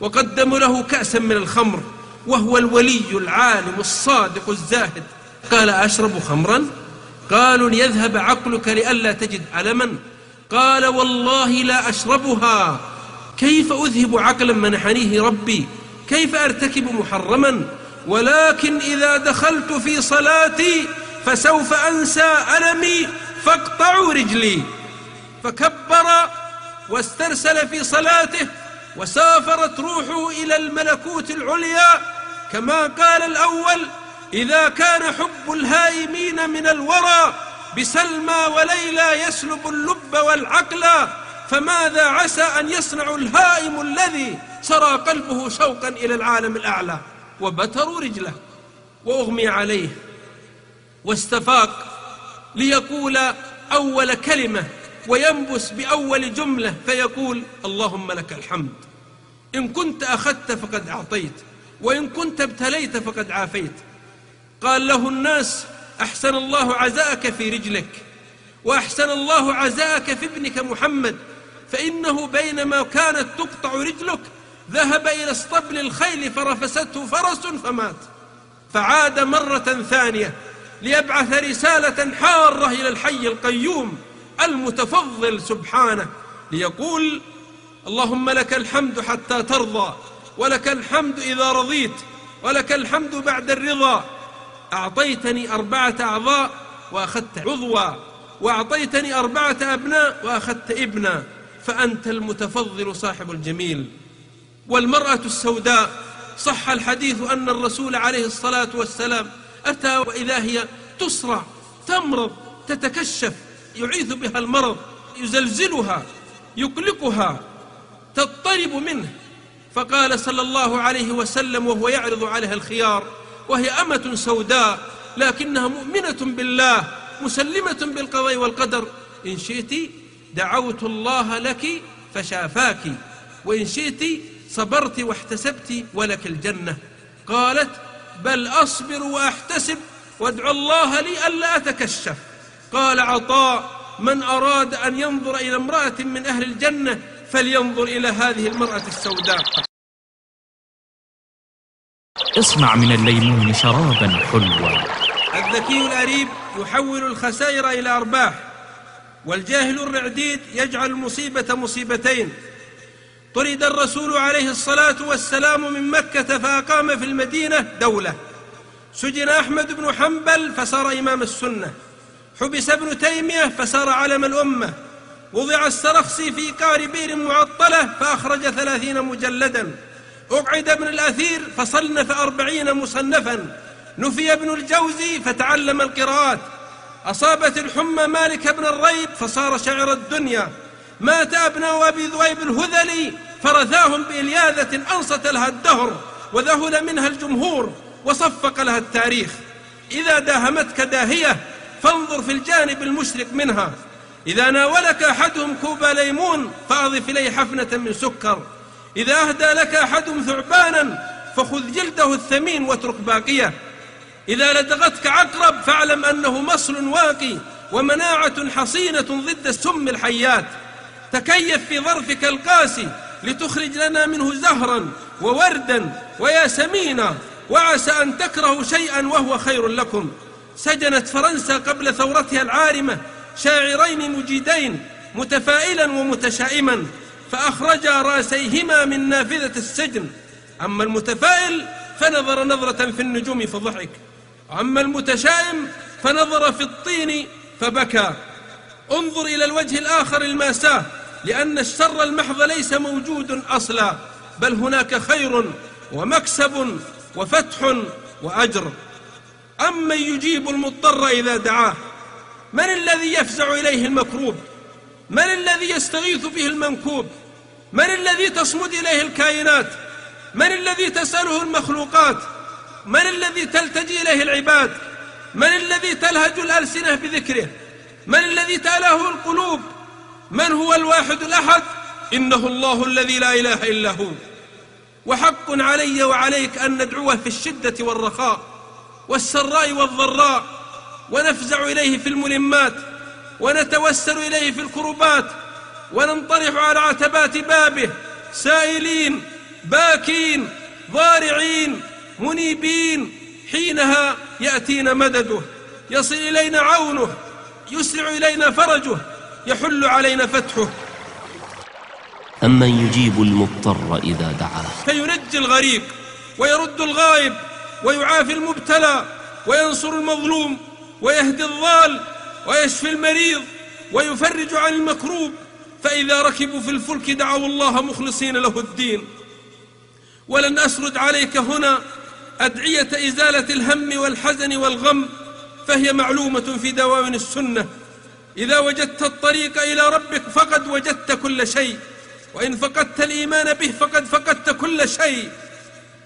وقدموا له كأسا من الخمر وهو الولي العالم الصادق الزاهد. قال أشرب خمرا؟ قالوا ليذهب عقلك لئلا تجد ألما؟ قال والله لا أشربها. كيف أذهب عقلا منحنيه ربي؟ كيف أرتكب محرما؟ ولكن إذا دخلت في صلاتي فسوف أنسى ألمي فاقطعوا رجلي. فكبر واسترسل في صلاته وسافرت روحه إلى الملكوت العليا. كما قال الأول إذا كان حب الهائمين من الورى بسلمى وليلى يسلب اللب والعقل فماذا عسى أن يصنع الهائم الذي سرى قلبه شوقا إلى العالم الأعلى؟ وبتروا رجله وأغمي عليه واستفاق ليقول أول كلمة وينبس بأول جملة فيقول اللهم لك الحمد. إن كنت أخذت فقد أعطيت وإن كنت ابتليت فقد عافيت. قال له الناس أحسن الله عزاءك في رجلك وأحسن الله عزاءك في ابنك محمد فإنه بينما كانت تقطع رجلك ذهب إلى اسطبل الخيل فرفسته فرس فمات فعاد مرة ثانية ليبعث رسالة حارة إلى الحي القيوم المتفضل سبحانه ليقول اللهم لك الحمد حتى ترضى ولك الحمد إذا رضيت ولك الحمد بعد الرضا أعطيتني أربعة أعضاء وأخذت عضوا وأعطيتني أربعة أبناء وأخذت ابنا فأنت المتفضل صاحب الجميل. والمرأة السوداء صح الحديث أن الرسول عليه الصلاة والسلام أتى وإذا هي تصرع تمرض تتكشف يعيث بها المرض يزلزلها يقلقها تضطرب منه. فقال صلى الله عليه وسلم وهو يعرض عليها الخيار وهي أمة سوداء لكنها مؤمنة بالله مسلمة بالقضاء والقدر. إن شئت دعوت الله لك فشافاك وإن شئت صبرت واحتسبت ولك الجنة. قالت بل أصبر وأحتسب وادعو الله لي ألا أتكشف. قال عطاء من أراد أن ينظر إلى امرأة من أهل الجنة فلينظر إلى هذه المرأة السوداء. اصنع من الليمون شرابا حلوا. الذكي الأريب يحول الخسائر إلى أرباح والجاهل الرعديد يجعل المصيبة مصيبتين. طرد الرسول عليه الصلاة والسلام من مكة فأقام في المدينة دولة. سجن أحمد بن حنبل فصار إمام السنة. حبس ابن تيمية فصار علم الأمة. وضع السرخسي في قار بير معطلة فأخرج ثلاثين مجلدا. أقعد ابن الأثير فصنف أربعين مصنفا. نفي ابن الجوزي فتعلم القراءات. أصابت الحمى مالك بن الريب فصار شعر الدنيا. مات أبناء أبي ذؤيب الهذلي فرثاهم بإلياذة أنصت لها الدهر وذهل منها الجمهور وصفق لها التاريخ. إذا داهمتك داهية فانظر في الجانب المشرق منها. إذا ناولك أحدهم كوب ليمون فأضف إليه حفنة من سكر. إذا أهدى لك أحدهم ثعبانا فخذ جلده الثمين واترك باقيه. إذا لدغتك عقرب فاعلم أنه مصل واقي ومناعة حصينة ضد السم الحيات. تكيف في ظرفك القاسي لتخرج لنا منه زهرا ووردا وياسمينا وعسى أن تكرهوا شيئا وهو خير لكم. سجنت فرنسا قبل ثورتها العارمة شاعرين مجيدين متفائلا ومتشائما. فأخرجا رأسيهما من نافذة السجن. أما المتفائل فنظر نظرة في النجوم فضحك. أما المتشائم فنظر في الطين فبكى. انظر إلى الوجه الآخر المأساة لأن الشر المحض ليس موجود أصلا بل هناك خير ومكسب وفتح وأجر. أمن يجيب المضطر إذا دعاه؟ من الذي يفزع إليه المكروب؟ من الذي يستغيث به المنكوب؟ من الذي تصمد إليه الكائنات؟ من الذي تسأله المخلوقات؟ من الذي تلتجي إليه العباد؟ من الذي تلهج الألسنة بذكره؟ من الذي تأله القلوب؟ من هو الواحد الأحد؟ إنه الله الذي لا إله إلا هو. وحق علي وعليك أن ندعوه في الشدة والرخاء والسراء والضراء ونفزع إليه في الملمات ونتوسل إليه في الكربات وننطرح على عتبات بابه سائلين باكين ضارعين منيبين. حينها يأتينا مدده يصل إلينا عونه يسرع إلينا فرجه يحل علينا فتحه. أمن يجيب المضطر إذا دعاه. فينجي الغريق ويرد الغائب ويعافي المبتلى وينصر المظلوم ويهدي الضال. ويشفي المريض ويفرج عن المكروب فإذا ركبوا في الفلك دعوا الله مخلصين له الدين. ولن أسرد عليك هنا أدعية إزالة الهم والحزن والغم فهي معلومة في دواوين السنة. إذا وجدت الطريق إلى ربك فقد وجدت كل شيء وإن فقدت الإيمان به فقد فقدت كل شيء.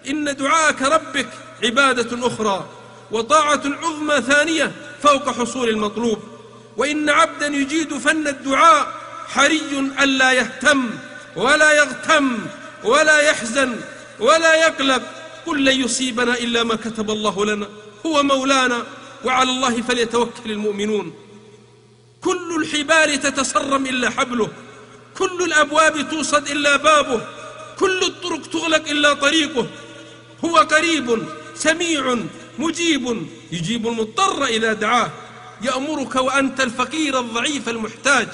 إن دعاءك ربك عبادة أخرى وطاعة عظمى ثانية فوق حصول المطلوب. وإن عبدا يجيد فن الدعاء حري ألا يهتم ولا يغتم ولا يحزن ولا يقلب قل لن يصيبنا إلا ما كتب الله لنا هو مولانا وعلى الله فليتوكل المؤمنون كل الحبال تتسرم إلا حبله كل الأبواب توصد إلا بابه كل الطرق تغلق إلا طريقه هو قريب سميع مجيب يجيب المضطر إذا دعاه يأمرك وأنت الفقير الضعيف المحتاج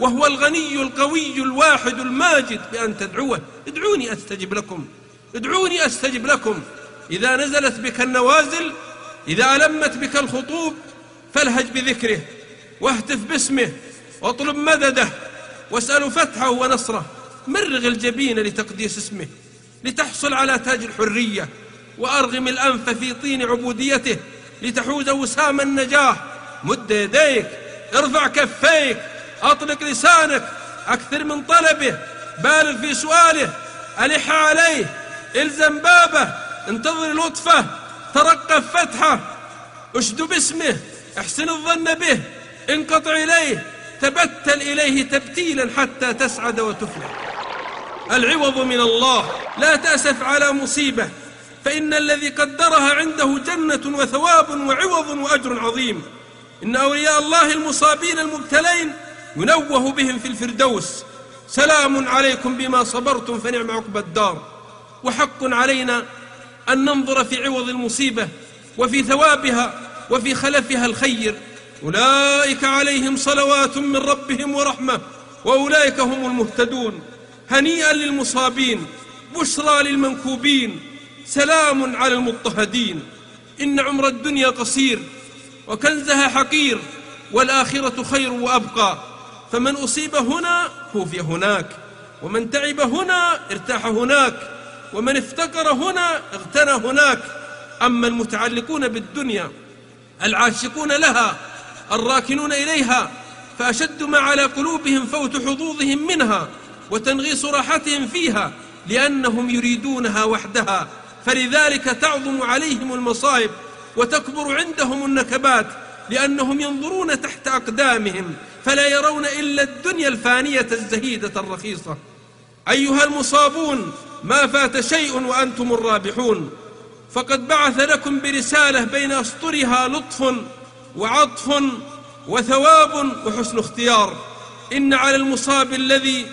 وهو الغني القوي الواحد الماجد بأن تدعوه. ادعوني أستجب لكم. ادعوني أستجب لكم. إذا نزلت بك النوازل إذا ألمت بك الخطوب فالهج بذكره واهتف باسمه واطلب مدده واسأل فتحه ونصره. مرغ الجبين لتقديس اسمه لتحصل على تاج الحرية وأرغم الأنف في طين عبوديته لتحوز وسام النجاة مد يديك ارفع كفيك أطلق لسانك أكثر من طلبه بالغ في سؤاله ألح عليه إلزم بابه انتظر لطفه ترقب فتحه. أشد باسمه أحسن الظن به انقطع إليه تبتل إليه تبتيلا حتى تسعد وتفلح. العوض من الله لا تأسف على مصيبة فإن الذي قدرها عنده جنة وثواب وعوض وأجر عظيم. إن أولياء الله المصابين المبتلين ينوه بهم في الفردوس. سلام عليكم بما صبرتم فنعم عقب الدار. وحق علينا أن ننظر في عوض المصيبة وفي ثوابها وفي خلفها الخير. أولئك عليهم صلوات من ربهم ورحمة وأولئك هم المهتدون. هنيئا للمصابين بشرى للمنكوبين. سلام على المضطهدين. إن عمر الدنيا قصير. وكنزها حقير والآخرة خير وأبقى. فمن أصيب هنا كوفي هناك ومن تعب هنا ارتاح هناك ومن افتقر هنا اغتنى هناك. أما المتعلقون بالدنيا العاشقون لها الراكنون إليها فأشد ما على قلوبهم فوت حظوظهم منها وتنغيص راحتهم فيها لأنهم يريدونها وحدها. فلذلك تعظم عليهم المصائب وتكبر عندهم النكبات لأنهم ينظرون تحت أقدامهم فلا يرون إلا الدنيا الفانية الزهيدة الرخيصة. أيها المصابون ما فات شيء وأنتم الرابحون. فقد بعث لكم برسالة بين أسطرها لطف وعطف وثواب وحسن اختيار. إن على المصاب الذي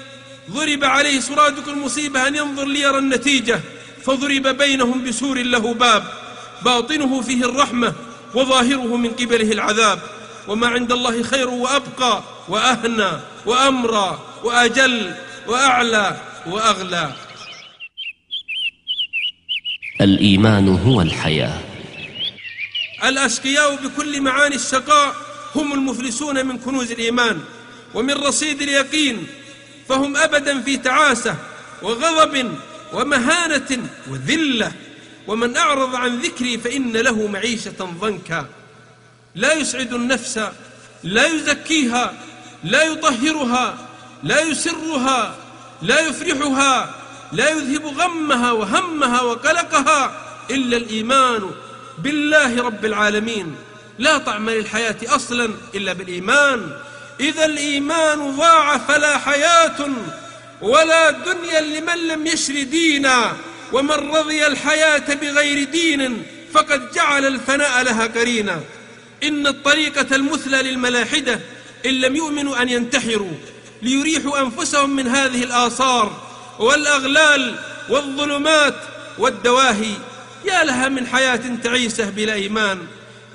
ضرب عليه سرادق المصيبة أن ينظر ليرى النتيجة فضرب بينهم بسور له باب. باطنه فيه الرحمة وظاهره من قبله العذاب. وما عند الله خير وأبقى وأهنى وأمرى وأجل وأعلى وأغلى. الإيمان هو الحياة. الأشقياء بكل معاني الشقاء هم المفلسون من كنوز الإيمان. ومن رصيد اليقين فهم أبدا في تعاسة وغضب ومهانة وذلة. ومن أعرض عن ذكري فإن له معيشة ضنكا. لا يسعد النفس لا يزكيها لا يطهرها لا يسرها لا يفرحها لا يذهب غمها وهمها وقلقها إلا الإيمان بالله رب العالمين. لا طعم للحياة أصلا إلا بالإيمان. إذا الإيمان ضاع فلا حياة ولا دنيا لمن لم يشر دينا. ومن رضي الحياة بغير دين فقد جعل الفناء لها قرينا. إن الطريقة المثلى للملاحدة إن لم يؤمنوا أن ينتحروا ليريحوا أنفسهم من هذه الآثار والأغلال والظلمات والدواهي. يا لها من حياة تعيسة بلا إيمان.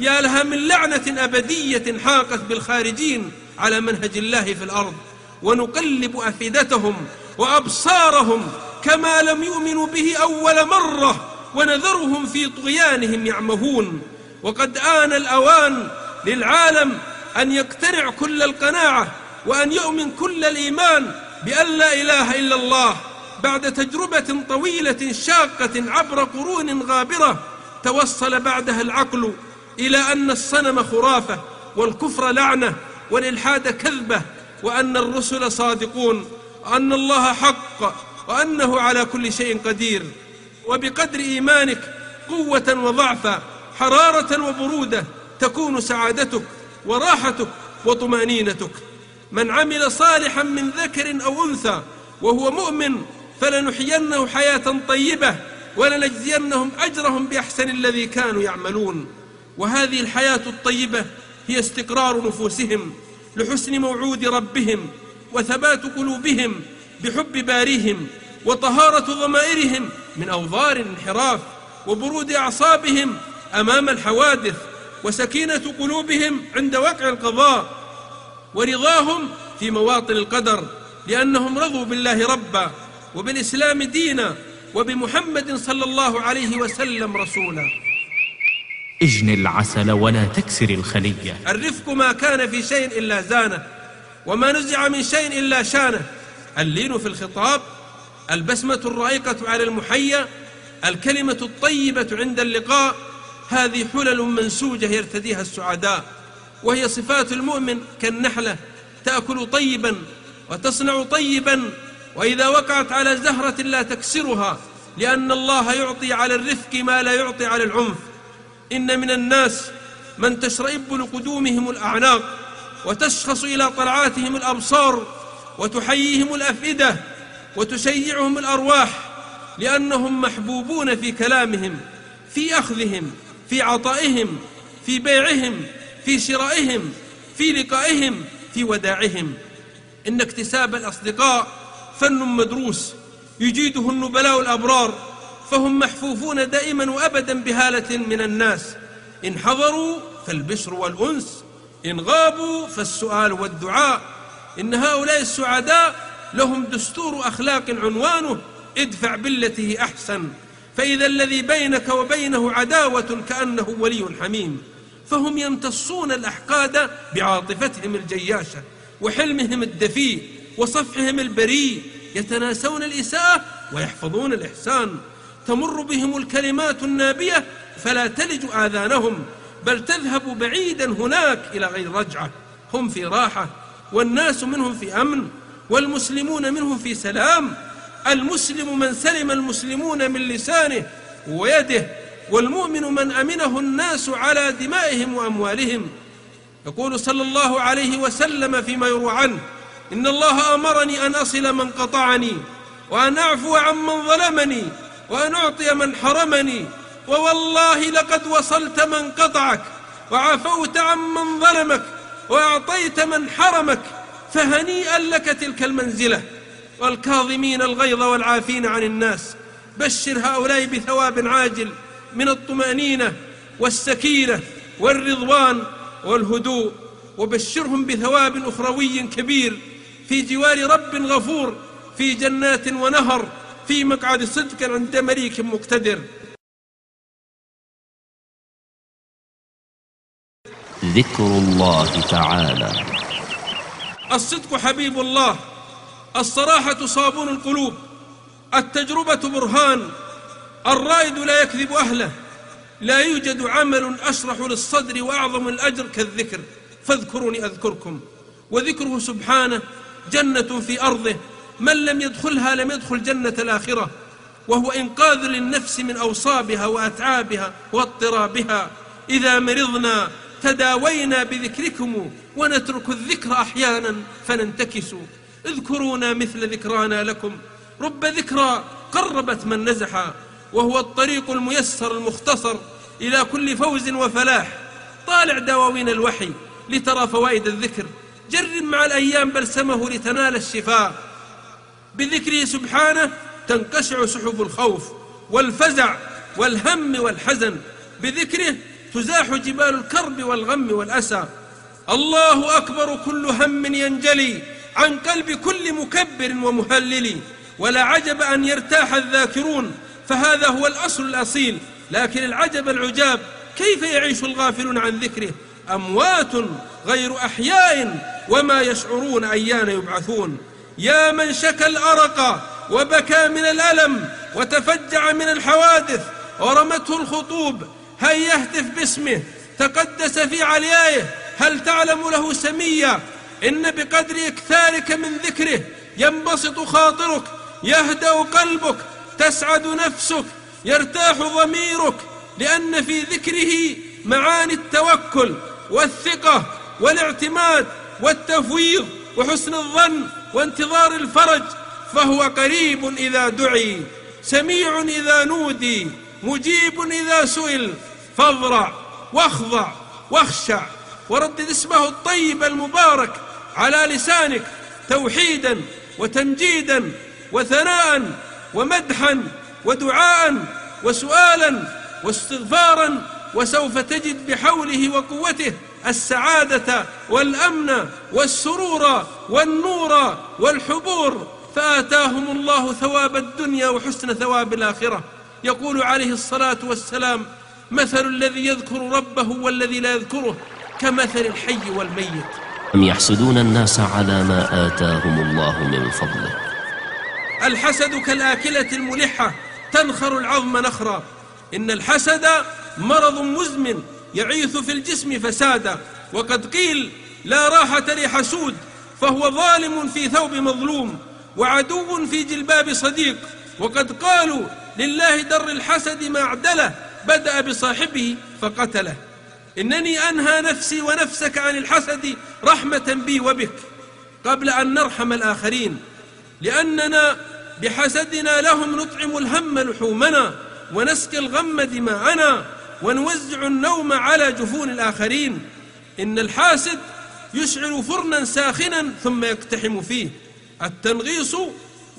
يا لها من لعنة أبدية حاقت بالخارجين على منهج الله في الأرض. ونقلب أفئدتهم وأبصارهم كما لم يؤمنوا به أول مرة ونذرهم في طغيانهم يعمهون. وقد آن الأوان للعالم أن يقتنع كل القناعة وأن يؤمن كل الإيمان بأن لا إله إلا الله بعد تجربة طويلة شاقة عبر قرون غابرة توصل بعدها العقل إلى أن الصنم خرافة والكفر لعنة والإلحاد كذبة وأن الرسل صادقون. وأن الله حق وأنه على كل شيء قدير وبقدر إيمانك قوة وضعفا حرارة وبرودة تكون سعادتك وراحتك وطمأنينتك. من عمل صالحا من ذكر أو أنثى وهو مؤمن فلنحيينه حياة طيبة ولنجزينهم أجرهم بأحسن الذي كانوا يعملون. وهذه الحياة الطيبة هي استقرار نفوسهم لحسن موعود ربهم وثبات قلوبهم بحب باريهم وطهارة ضمائرهم من أوضار الانحراف وبرود أعصابهم أمام الحوادث وسكينة قلوبهم عند وقع القضاء ورضاهم في مواطن القدر لأنهم رضوا بالله ربا وبالإسلام دينا وبمحمد صلى الله عليه وسلم رسولا. اجن العسل ولا تكسر الخلية. الرفق ما كان في شيء إلا زانه وما نزع من شيء إلا شانه اللين في الخطاب البسمة الرائقة على المحيا الكلمة الطيبة عند اللقاء هذه حلل منسوجة يرتديها السعداء وهي صفات المؤمن كالنحلة تأكل طيبا وتصنع طيبا وإذا وقعت على زهرة لا تكسرها لأن الله يعطي على الرفق ما لا يعطي على العنف. إن من الناس من تشرئب لقدومهم الأعناق وتشخص إلى طلعاتهم الأبصار وتحييهم الأفئدة وتشيعهم الأرواح لأنهم محبوبون في كلامهم في أخذهم في عطائهم في بيعهم في شرائهم في لقائهم في وداعهم. إن اكتساب الأصدقاء فن مدروس يجيده النبلاء الأبرار فهم محفوفون دائما وأبدا بهالة من الناس. إن حضروا فالبشر والأنس إن غابوا فالسؤال والدعاء. إن هؤلاء السعداء لهم دستور أخلاق عنوانه ادفع بالتي أحسن. فإذا الذي بينك وبينه عداوة كأنه ولي حميم. فهم يمتصون الأحقاد بعاطفتهم الجياشة وحلمهم الدفي وصفحهم البريء. يتناسون الإساءة ويحفظون الإحسان. تمر بهم الكلمات النابية فلا تلج آذانهم بل تذهب بعيدا هناك إلى غير رجعة. هم في راحة والناس منهم في أمن والمسلمون منهم في سلام. المسلم من سلم المسلمون من لسانه ويده والمؤمن من أمنه الناس على دمائهم وأموالهم. يقول صلى الله عليه وسلم فيما يروى عنه إن الله أمرني أن أصل من قطعني وأن أعفو عمن ظلمني وأن أعطي من حرمني ووالله لقد وصلت من قطعك وعفوت عمن ظلمك. وأعطيت من حرمك فهنيئا لك تلك المنزلة. والكاظمين الغيظ والعافين عن الناس بشر هؤلاء بثواب عاجل من الطمأنينة والسكينة والرضوان والهدوء. وبشرهم بثواب أخروي كبير في جوار رب غفور في جنات ونهر في مقعد صدق عند مليك مقتدر. ذكر الله تعالى. الصدق حبيب الله الصراحة صابون القلوب التجربة برهان الرائد لا يكذب أهله لا يوجد عمل أشرح للصدر وأعظم الأجر كالذكر فاذكروني أذكركم. وذكره سبحانه جنة في أرضه من لم يدخلها لم يدخل جنة الآخرة وهو إنقاذ للنفس من أوصابها وأتعابها واضطرابها. إذا مرضنا تداوينا بذكركم ونترك الذكر أحيانا فننتكس. اذكرونا مثل ذكرانا لكم. رب ذكرى قربت من نزحا وهو الطريق الميسر المختصر إلى كل فوز وفلاح. طالع دواوين الوحي لترى فوائد الذكر. جرب مع الأيام بلسمه لتنال الشفاء. بذكره سبحانه تنقشع سحب الخوف والفزع والهم والحزن. بذكره تزاح جبال الكرب والغم والأسى. الله أكبر كل هم ينجلي عن قلب كل مكبر ومهلل. ولا عجب أن يرتاح الذاكرون فهذا هو الأصل الأصيل. لكن العجب العجاب كيف يعيش الغافلون عن ذكره؟ أموات غير أحياء وما يشعرون أيان يبعثون. يا من شكى الأرق وبكى من الألم وتفجع من الحوادث ورمته الخطوب هيا اهتف باسمه تقدس في عليائه؟ هل تعلم له سميا؟ إن بقدر إكثارك من ذكره ينبسط خاطرك يهدأ قلبك تسعد نفسك يرتاح ضميرك لأن في ذكره معاني التوكل والثقة والاعتماد والتفويض وحسن الظن وانتظار الفرج. فهو قريب إذا دعي سميع إذا نودي مجيب إذا سئل فاضرع واخضع واخشع وردد اسمه الطيب المبارك على لسانك توحيدا وتمجيدا وثناء ومدحا ودعاء وسؤالا واستغفارا وسوف تجد بحوله وقوته السعادة والأمن والسرور والنور والحبور فآتاهم الله ثواب الدنيا وحسن ثواب الآخرة. يقول عليه الصلاة والسلام مثل الذي يذكر ربه والذي لا يذكره كمثل الحي والميت. أم يحسدون الناس على ما آتاهم الله من فضله؟ الحسد كالآكلة الملحة تنخر العظم نخرا. إن الحسد مرض مزمن يعيث في الجسم فسادا. وقد قيل لا راحة لحسود فهو ظالم في ثوب مظلوم وعدو في جلباب صديق. وقد قالوا لله در الحسد ما أعدله بدأ بصاحبه فقتله. إنني أنهى نفسي ونفسك عن الحسد رحمة بي وبك قبل أن نرحم الآخرين لأننا بحسدنا لهم نطعم الهم لحومنا ونسقي الغم دماءنا ونوزع النوم على جفون الآخرين. إن الحاسد يشعل فرنا ساخنا ثم يقتحم فيه. التنغيص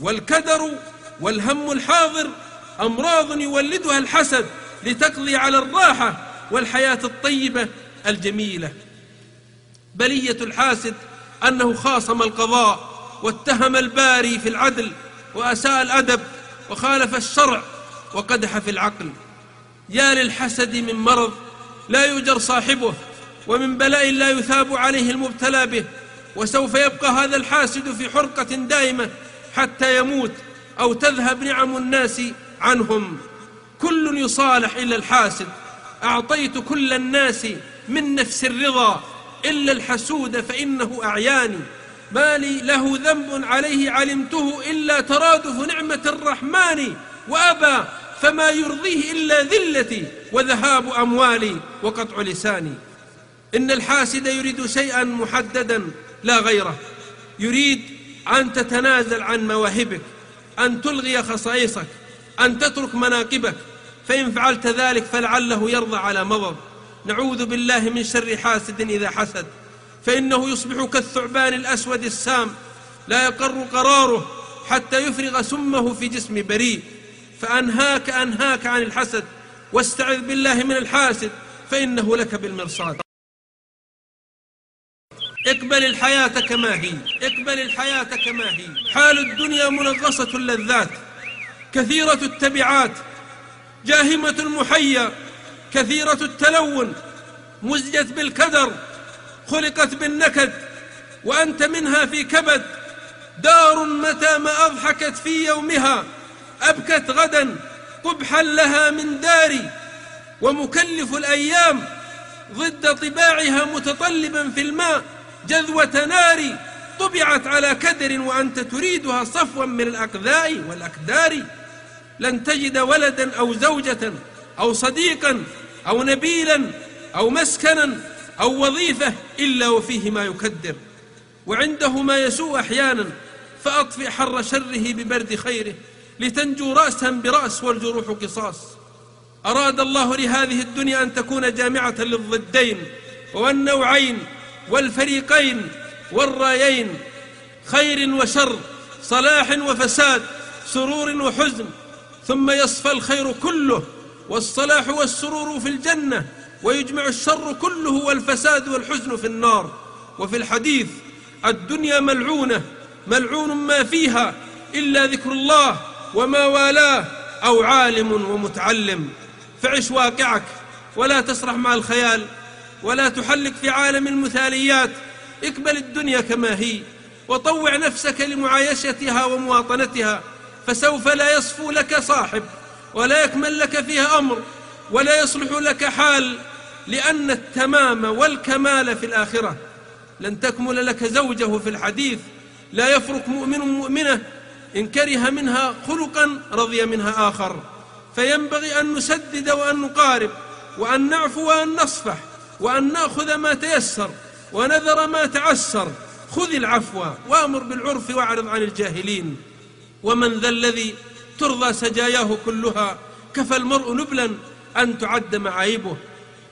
والكدر والهم الحاضر أمراض يولدها الحسد. لتقضي على الراحة والحياة الطيبة الجميلة. بلية الحاسد أنه خاصم القضاء واتهم الباري في العدل وأساء الأدب وخالف الشرع وقدح في العقل. يا للحسد من مرض لا يجر صاحبه ومن بلاء لا يثاب عليه المبتلى به وسوف يبقى هذا الحاسد في حرقة دائمة حتى يموت أو تذهب نعم الناس عنهم. كل يصالح إلا الحاسد. أعطيت كل الناس من نفس الرضا إلا الحسود فإنه أعياني. ما لي له ذنب عليه علمته إلا ترادف نعمة الرحمن. وأبى فما يرضيه إلا ذلتي وذهاب أموالي وقطع لساني. إن الحاسد يريد شيئا محددا لا غيره. يريد أن تتنازل عن مواهبك أن تلغي خصائصك أن تترك مناقبك فإن فعلت ذلك فلعله يرضى على مضض. نعوذ بالله من شر حاسد إذا حسد. فإنه يصبح كالثعبان الأسود السام. لا يقر قراره حتى يفرغ سمه في جسم بريء. فأنهاك أنهاك عن الحسد. واستعذ بالله من الحاسد فإنه لك بالمرصاد. اقبل الحياة كما هي. اقبل الحياة كما هي. حال الدنيا منغصة اللذات كثيرة التبعات. جاهمة المحيا كثيرة التلون مزجت بالكدر خلقت بالنكد وأنت منها في كبد. دار متى ما أضحكت في يومها أبكت غدا قبحا لها من داري. ومكلف الأيام ضد طباعها متطلبا في الماء جذوة نار طبعت على كدر وأنت تريدها صفوا من الأقذاء والأكدار لن تجد ولدا أو زوجة أو صديقا أو نبيلا أو مسكنا أو وظيفة إلا وفيه ما يكدر. وعنده ما يسوء أحيانا فأطفئ حر شره ببرد خيره لتنجو رأسا برأس والجروح قصاص. أراد الله لهذه الدنيا أن تكون جامعة للضدين والنوعين والفريقين والرايين خير وشر صلاح وفساد سرور وحزن ثم يصفى الخير كله والصلاح والسرور في الجنة ويجمع الشر كله والفساد والحزن في النار. وفي الحديث الدنيا ملعونة ملعون ما فيها إلا ذكر الله وما والاه أو عالم ومتعلم. فعش واقعك ولا تسرح مع الخيال ولا تحلق في عالم المثاليات. اقبل الدنيا كما هي وطوع نفسك لمعايشتها ومواطنتها. فسوف لا يصفو لك صاحب ولا يكمل لك فيها أمر ولا يصلح لك حال لأن التمام والكمال في الآخرة. لن تكمل لك زوجه في الحديث لا يفرق مؤمن مؤمنة إن كره منها خلقا رضي منها آخر. فينبغي أن نسدد وأن نقارب وأن نعفو وأن نصفح وأن نأخذ ما تيسر ونذر ما تعسر. خذ العفو وأمر بالعرف وأعرض عن الجاهلين. ومن ذا الذي ترضى سجاياه كلها كفى المرء نبلا أن تعد معايبه.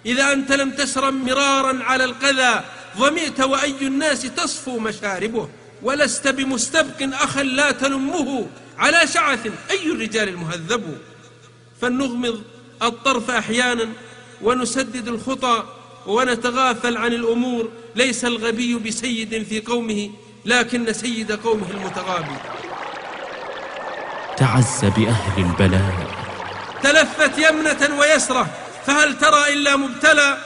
إذا أنت لم تشرب مرارا على القذى ظمئت وأي الناس تصفو مشاربه. ولست بمستبق أخا لا تلمه على شعث أي الرجال المهذب. فلنغمض الطرف أحيانا ونسدد الخطى ونتغافل عن الأمور. ليس الغبي بسيد في قومه لكن سيد قومه المتغابي. تعز بأهل البلاء. تلفت يمنة ويسرة فهل ترى إلا مبتلى؟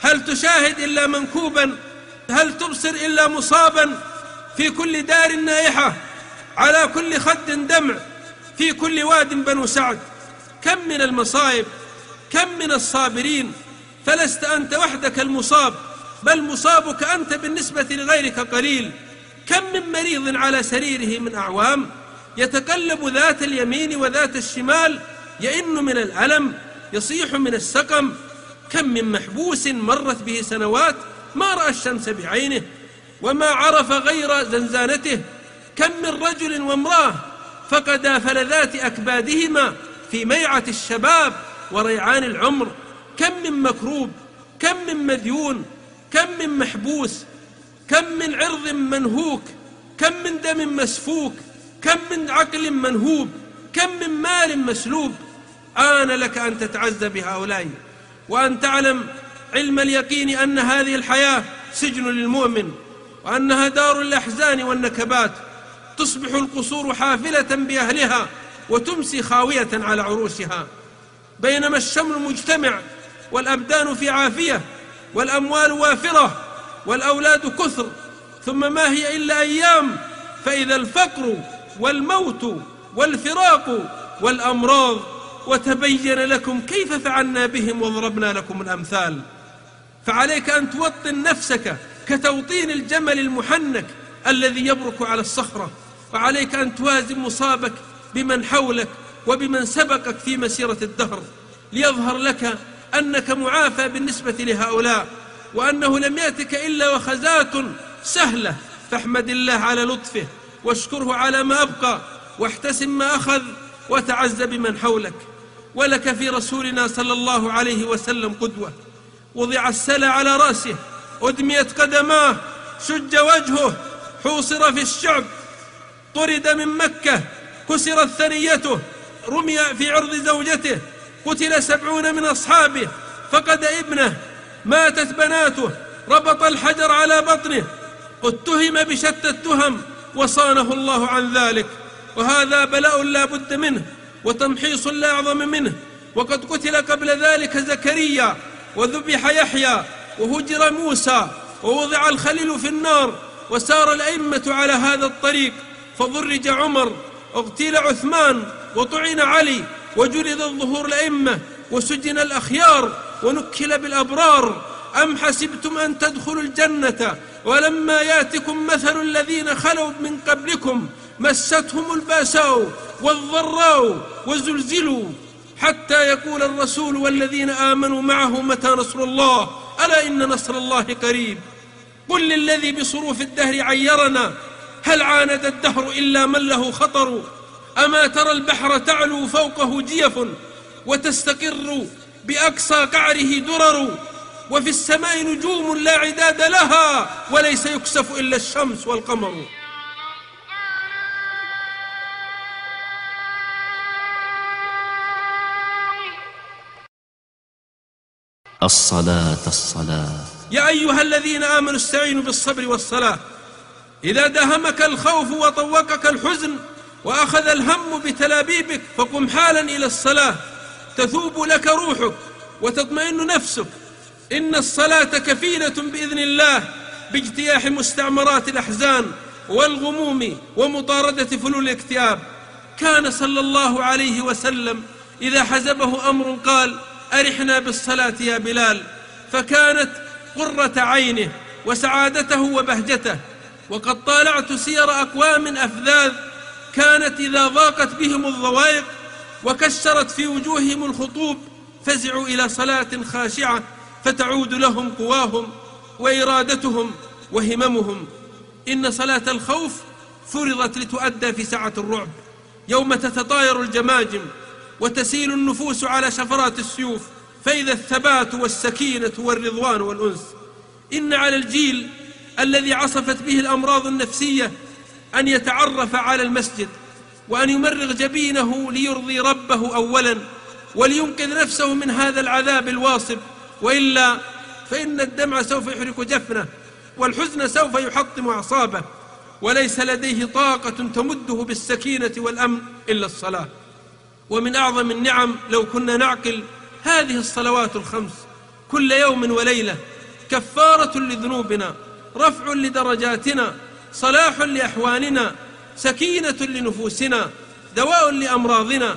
هل تشاهد إلا منكوبا؟ هل تبصر إلا مصابا؟ في كل دار نائحة على كل خد دمع في كل واد بنو سعد. كم من المصائب كم من الصابرين فلست أنت وحدك المصاب بل مصابك أنت بالنسبة لغيرك قليل. كم من مريض على سريره من أعوام؟ يتقلب ذات اليمين وذات الشمال يئن من الألم يصيح من السقم. كم من محبوس مرت به سنوات ما رأى الشمس بعينه وما عرف غير زنزانته. كم من رجل وامراه فقدا فلذات أكبادهما في ميعة الشباب وريعان العمر. كم من مكروب كم من مديون كم من محبوس كم من عرض منهوك كم من دم مسفوك. كم من عقل منهوب كم من مال مسلوب. آن لك أن تتعزى بهؤلاء. وأن تعلم علم اليقين أن هذه الحياة سجن للمؤمن وأنها دار الأحزان والنكبات. تصبح القصور حافلة بأهلها وتمسي خاوية على عروشها بينما الشمل مجتمع والأبدان في عافية والأموال وافرة والأولاد كثر ثم ما هي إلا أيام فإذا الفقر والموت والفراق والأمراض وتبين لكم كيف فعلنا بهم وضربنا لكم الأمثال. فعليك أن توطن نفسك كتوطين الجمل المحنك الذي يبرك على الصخرة. وعليك أن توازن مصابك بمن حولك وبمن سبقك في مسيرة الدهر. ليظهر لك أنك معافى بالنسبة لهؤلاء وأنه لم يأتك إلا وخزات سهلة. فاحمد الله على لطفه. واشكره على ما أبقى واحتسم ما أخذ وتعز بمن حولك. ولك في رسولنا صلى الله عليه وسلم قدوة. وضع السلى على رأسه أدميت قدماه شج وجهه حوصر في الشعب. طرد من مكة كسرت ثنيته رمي في عرض زوجته قتل سبعون من أصحابه. فقد ابنه ماتت بناته. ربط الحجر على بطنه. اتهم بشتى التهم. وصانه الله عن ذلك. وهذا بلاء لا بد منه وتمحيص لا أعظم منه. وقد قتل قبل ذلك زكريا وذبح يحيى وهجر موسى ووضع الخليل في النار وسار الأئمة على هذا الطريق. فضرج عمر اغتيل عثمان وطعن علي وجلد الظهور الأئمة وسجن الأخيار ونكل بالأبرار. أم حسبتم أن تدخلوا الجنة؟ ولما يأتكم مثل الذين خلوا من قبلكم مستهم البأساء والضراء وزلزلوا حتى يقول الرسول والذين آمنوا معه متى نصر الله ألا إن نصر الله قريب؟ قل للذي بصروف الدهر عيرنا هل عاند الدهر إلا من له خطر؟ أما ترى البحر تعلو فوقه جيف وتستقر بأقصى قعره درر؟ وفي السماء نجوم لا عداد لها وليس يكسف إلا الشمس والقمر. الصلاة الصلاة. يا أيها الذين آمنوا استعينوا بالصبر والصلاة. إذا داهمك الخوف وطوقك الحزن وأخذ الهم بتلابيبك فقم حالا إلى الصلاة. تثوب لك روحك وتطمئن نفسك. إن الصلاة كفيلة بإذن الله باجتياح مستعمرات الأحزان والغموم ومطاردة فلول الاكتئاب. كان صلى الله عليه وسلم إذا حزبه أمر قال أرحنا بالصلاة يا بلال. فكانت قرة عينه وسعادته وبهجته. وقد طالعت سير أقوام أفذاذ كانت إذا ضاقت بهم الضوائق وكسرت في وجوههم الخطوب فزعوا إلى صلاة خاشعة فتعود لهم قواهم وإرادتهم وهممهم. إن صلاة الخوف فرضت لتؤدى في ساعة الرعب يوم تتطاير الجماجم وتسيل النفوس على شفرات السيوف فإذا الثبات والسكينة والرضوان والأنس. إن على الجيل الذي عصفت به الأمراض النفسية أن يتعرف على المسجد وأن يمرغ جبينه ليرضي ربه أولا ولينقذ نفسه من هذا العذاب الواصب. وإلا فإن الدمع سوف يحرق جفنه والحزن سوف يحطم أعصابه وليس لديه طاقة تمده بالسكينة والأمن إلا الصلاة. ومن أعظم النعم لو كنا نعقل هذه الصلوات الخمس كل يوم وليلة كفارة لذنوبنا رفع لدرجاتنا صلاح لأحوالنا سكينة لنفوسنا دواء لأمراضنا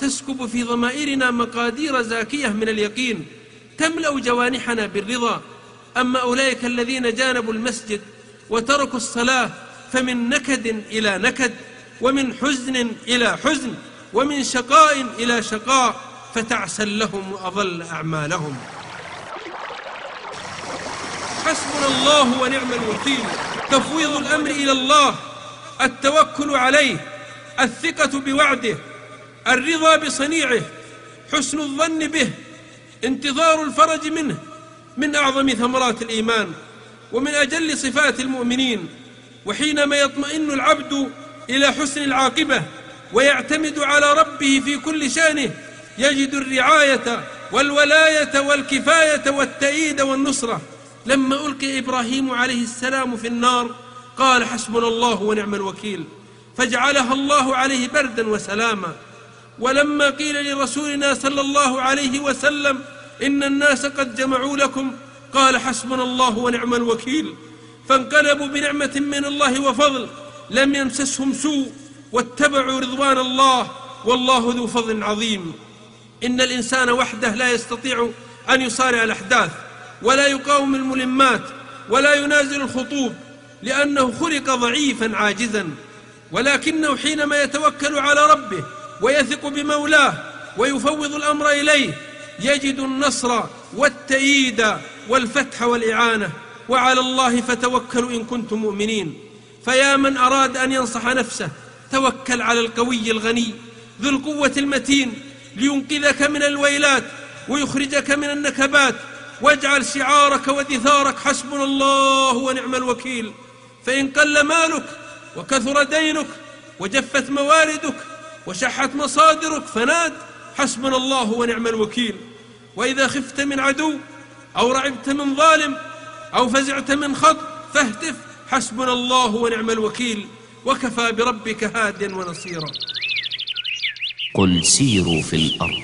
تسكب في ضمائرنا مقادير زاكية من اليقين تملأ جوانحنا بالرضا. أما أولئك الذين جانبوا المسجد وتركوا الصلاة فمن نكد إلى نكد ومن حزن إلى حزن ومن شقاء إلى شقاء فتعسا لهم وأضل أعمالهم. حسبنا الله ونعم الوكيل. تفويض الأمر إلى الله التوكل عليه الثقة بوعده الرضا بصنيعه حسن الظن به انتظار الفرج منه من أعظم ثمرات الإيمان ومن أجل صفات المؤمنين وحينما يطمئن العبد إلى حسن العاقبة ويعتمد على ربه في كل شأنه يجد الرعاية والولاية والكفاية والتأييد والنصرة. لما ألقي إبراهيم عليه السلام في النار قال حسبنا الله ونعم الوكيل. فاجعلها الله عليه بردا وسلاما. ولما قيل لرسولنا صلى الله عليه وسلم إن الناس قد جمعوا لكم قال حسبنا الله ونعم الوكيل. فانقلبوا بنعمة من الله وفضل لم يمسسهم سوء واتبعوا رضوان الله والله ذو فضل عظيم. إن الإنسان وحده لا يستطيع أن يصارع الأحداث ولا يقاوم الملمات ولا ينازل الخطوب لأنه خلق ضعيفا عاجزا. ولكنه حينما يتوكل على ربه ويثق بمولاه ويفوض الأمر إليه. يجد النصر والتأييد والفتح والإعانة. وعلى الله فتوكلوا إن كنتم مؤمنين. فيا من أراد أن ينصح نفسه توكل على القوي الغني ذو القوة المتين لينقذك من الويلات ويخرجك من النكبات. واجعل شعارك ودثارك حسبنا الله ونعم الوكيل. فإن قل مالك وكثر دينك وجفت مواردك وشحت مصادرك فناد حسبنا الله ونعم الوكيل. وإذا خفت من عدو أو رعبت من ظالم أو فزعت من خط فاهتف حسبنا الله ونعم الوكيل. وكفى بربك هاديا ونصيرا. قل سيروا في الأرض.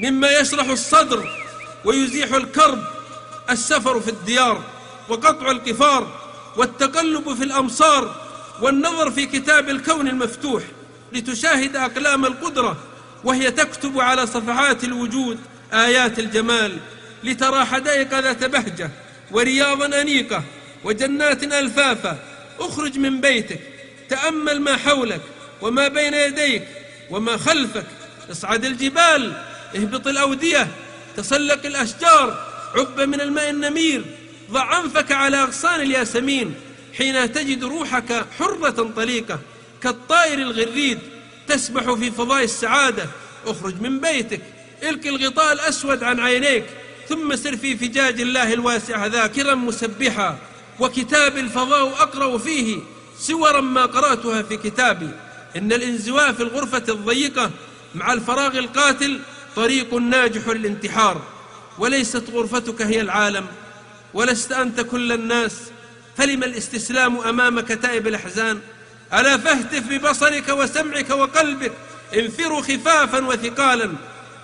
مما يشرح الصدر ويزيح الكرب السفر في الديار وقطع القفار والتقلب في الأمصار والنظر في كتاب الكون المفتوح لتشاهد أقلام القدرة وهي تكتب على صفحات الوجود آيات الجمال لترى حدائق ذات بهجة ورياضا أنيقة وجنات ألفافة. اخرج من بيتك تأمل ما حولك وما بين يديك وما خلفك. اصعد الجبال اهبط الأودية تسلق الأشجار عب من الماء النمير ضع أنفك على أغصان الياسمين. حين تجد روحك حرة طليقة كالطائر الغريد تسبح في فضاء السعادة اخرج من بيتك الك الغطاء الأسود عن عينيك ثم سر في فجاج الله الواسع ذاكرا مسبحا وكتاب الفضاء أقرأ فيه سورا ما قرأتها في كتابي. إن الإنزواء في الغرفة الضيقة مع الفراغ القاتل طريق ناجح للانتحار. وليست غرفتك هي العالم ولست أنت كل الناس فلم الاستسلام أمام كتائب الأحزان؟ ألا فاهتف ببصرك وسمعك وقلبك انفروا خفافا وثقالا.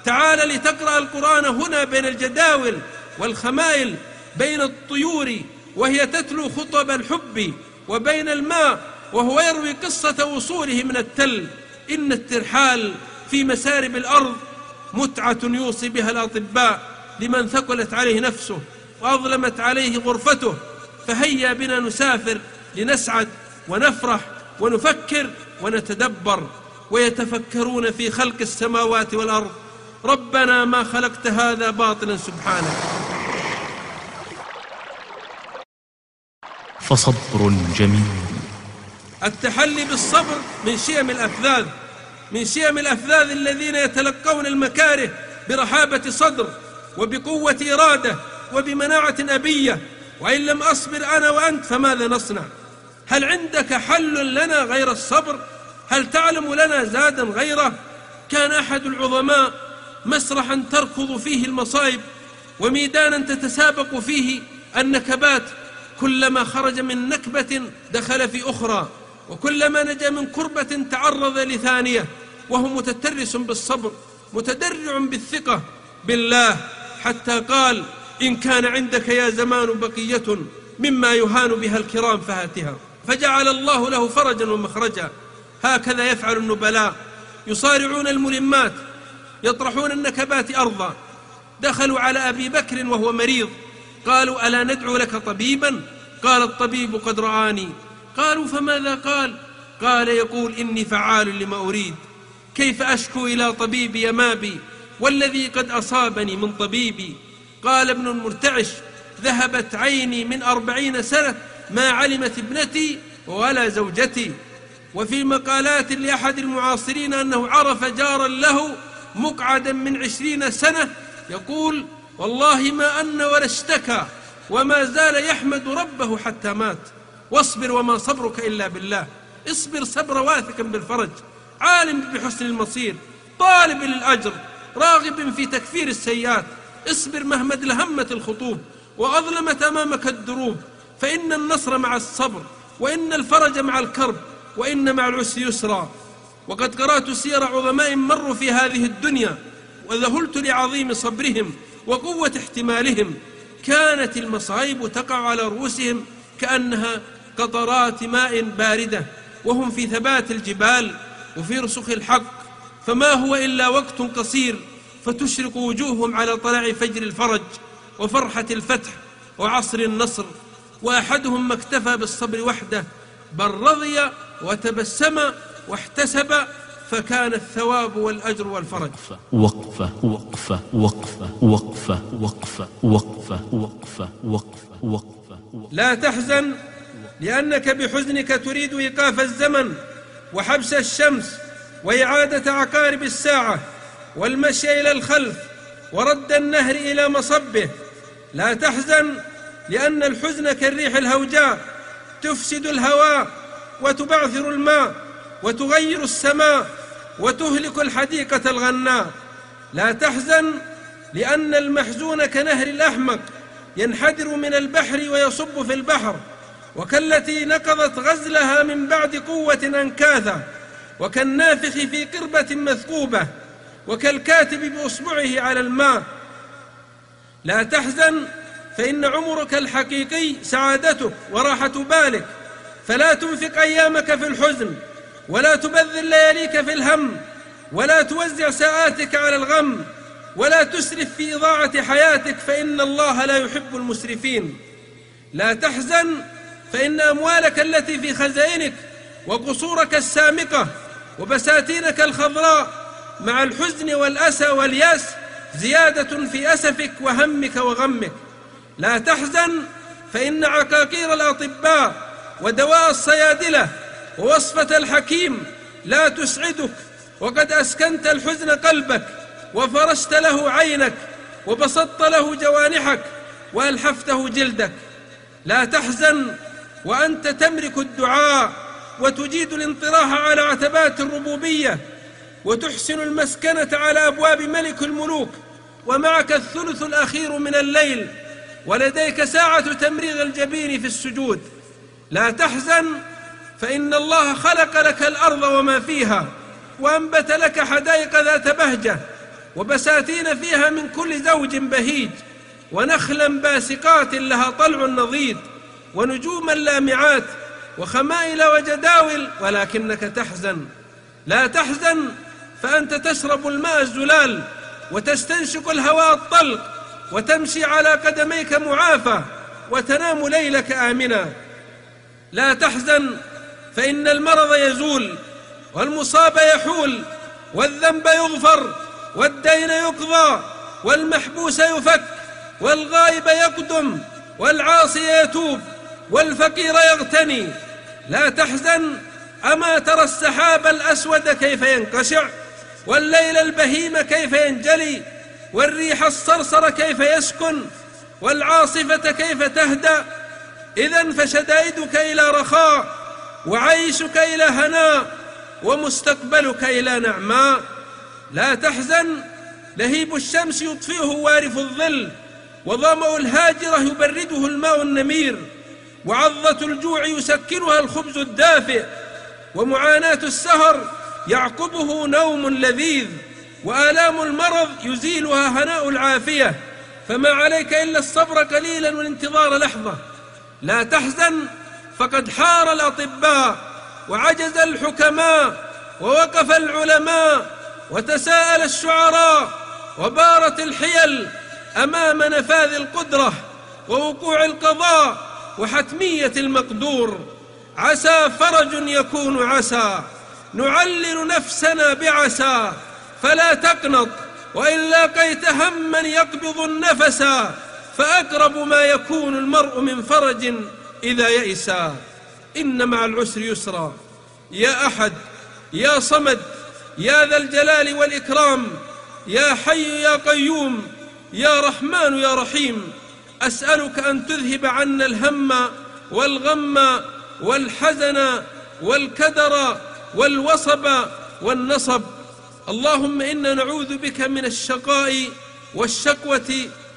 تعال لتقرأ القرآن هنا بين الجداول والخمائل بين الطيور وهي تتلو خطب الحب وبين الماء وهو يروي قصة وصوله من التل. إن الترحال في مسارب الأرض متعة يوصي بها الأطباء لمن ثقلت عليه نفسه وأظلمت عليه غرفته. فهيا بنا نسافر لنسعد ونفرح ونفكر ونتدبر ويتفكرون في خلق السماوات والأرض. ربنا ما خلقت هذا باطلا سبحانك. فصبر جميل. التحلي بالصبر من شيم الأفذاذ من شيم الأفذاذ الذين يتلقون المكاره برحابة صدر وبقوة إرادة وبمناعة أبية. وإن لم أصبر أنا وأنت فماذا نصنع. هل عندك حل لنا غير الصبر؟ هل تعلم لنا زادا غيره؟ كان أحد العظماء مسرحا تركض فيه المصائب وميدانا تتسابق فيه النكبات. كلما خرج من نكبة دخل في أخرى وكلما نجا من كربة تعرض لثانية وهو متترس بالصبر متدرع بالثقة بالله. حتى قال إن كان عندك يا زمان بقية مما يهان بها الكرام فهاتها. فجعل الله له فرجا ومخرجا. هكذا يفعل النبلاء. يصارعون الملمات. يطرحون النكبات أرضا. دخلوا على أبي بكر وهو مريض. قالوا ألا ندعو لك طبيبا؟ قال الطبيب قد رآني. قالوا فماذا قال؟ قال يقول إني فعال لما أريد. كيف أشكو إلى طبيبي يمابي والذي قد أصابني من طبيبي. قال ابن المرتعش ذهبت عيني من أربعين سنة ما علمت ابنتي ولا زوجتي. وفي مقالات لأحد المعاصرين أنه عرف جارا له مقعدا من عشرين سنة يقول والله ما أن ولا اشتكى وما زال يحمد ربه حتى مات. واصبر وما صبرك إلا بالله. اصبر صبر واثقا بالفرج عالم بحسن المصير طالب للأجر راغب في تكفير السيئات. اصبر مهما ادلهمت الخطوب وأظلمت أمامك الدروب فإن النصر مع الصبر وإن الفرج مع الكرب وإن مع العسر يسرا. وقد قرأت سير عظماء مروا في هذه الدنيا وذهلت لعظيم صبرهم وقوة احتمالهم. كانت المصائب تقع على رؤوسهم كأنها قطرات ماء باردة وهم في ثبات الجبال وفي رسخ الحق. فما هو إلا وقت قصير فتشرق وجوههم على طلع فجر الفرج وفرحة الفتح وعصر النصر وأحدهم ما اكتفى بالصبر وحده بل رضي وتبسم واحتسب فكان الثواب والأجر والفرج وقفة وقفة وقفة وقفة وقفة وقفة وقفة وقفة وقفة لا تحزن لأنك بحزنك تريد إيقاف الزمن وحبس الشمس واعاده عقارب الساعة والمشي إلى الخلف ورد النهر إلى مصبه. لا تحزن لأن الحزن كالريح الهوجاء تفسد الهواء وتبعثر الماء وتغير السماء وتهلك الحديقة الغناء. لا تحزن لأن المحزون كنهر الأحمق ينحدر من البحر ويصب في البحر. وكالتي نقضت غزلها من بعد قوة انكاثا وكالنافخ في قربة مثقوبة. وكالكاتب بأصبعه على الماء. لا تحزن فإن عمرك الحقيقي سعادتك وراحة بالك. فلا تنفق أيامك في الحزن ولا تبذل لياليك في الهم ولا توزع ساعاتك على الغم ولا تسرف في إضاعة حياتك فإن الله لا يحب المسرفين. لا تحزن فإن أموالك التي في خزائنك وقصورك السامقة وبساتينك الخضراء مع الحزن والأسى واليأس زيادة في أسفك وهمك وغمك. لا تحزن فإن عقاقير الأطباء ودواء الصيادلة ووصفة الحكيم لا تسعدك وقد أسكنت الحزن قلبك وفرشت له عينك وبسطت له جوانحك وألحفته جلدك. لا تحزن وأنت تملك الدعاء وتجيد الانطراح على عتبات الربوبية. وتحسن المسكنة على أبواب ملك الملوك ومعك الثلث الأخير من الليل ولديك ساعة تمريغ الجبين في السجود. لا تحزن فإن الله خلق لك الأرض وما فيها وأنبت لك حدائق ذات بهجة وبساتين فيها من كل زوج بهيج ونخلا باسقات لها طلع نضيد ونجوما لامعات وخمائل وجداول ولكنك تحزن. لا تحزن فأنت تشرب الماء الزلال وتستنشق الهواء الطلق وتمشي على قدميك معافى وتنام ليلك امنا لا تحزن فإن المرض يزول والمصاب يحول والذنب يغفر والدين يقضى والمحبوس يفك والغائب يقدم والعاصي يتوب والفقير يغتني. لا تحزن أما ترى السحاب الأسود كيف ينقشع؟ والليل البهيم كيف ينجلي والريح الصرصر كيف يسكن والعاصفة كيف تهدأ. اذا فشدائدك إلى رخاء وعيشك إلى هناء ومستقبلك إلى نعماء. لا تحزن لهيب الشمس يطفئه وارف الظل وظمأ الهاجرة يبرده الماء النمير وعظة الجوع يسكنها الخبز الدافئ ومعاناة السهر يعقبه نوم لذيذ وآلام المرض يزيلها هناء العافية فما عليك إلا الصبر قليلا والانتظار لحظة. لا تحزن فقد حار الأطباء وعجز الحكماء ووقف العلماء وتساءل الشعراء وبارت الحيل أمام نفاذ القدرة ووقوع القضاء وحتمية المقدور. عسى فرج يكون عسى. نعلل نفسنا بعسى فلا تقنط وإن لاقيت هما يقبض النفس فأقرب ما يكون المرء من فرج إذا يئسا إن مع العسر يسرا. يا أحد يا صمد يا ذا الجلال والإكرام يا حي يا قيوم يا رحمن يا رحيم أسألك أن تذهب عنا الهم والغم والحزن والكدر والوصب والنصب. اللهم إنا نعوذ بك من الشقاء والشقوة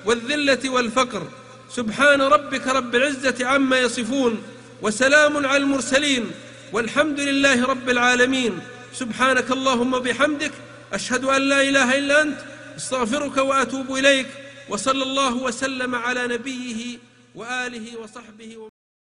والذلة والفقر. سبحان ربك رب العزة عما يصفون وسلام على المرسلين والحمد لله رب العالمين. سبحانك اللهم وبحمدك أشهد أن لا إله إلا أنت أستغفرك وأتوب إليك. وصلى الله وسلم على نبيه وآله وصحبه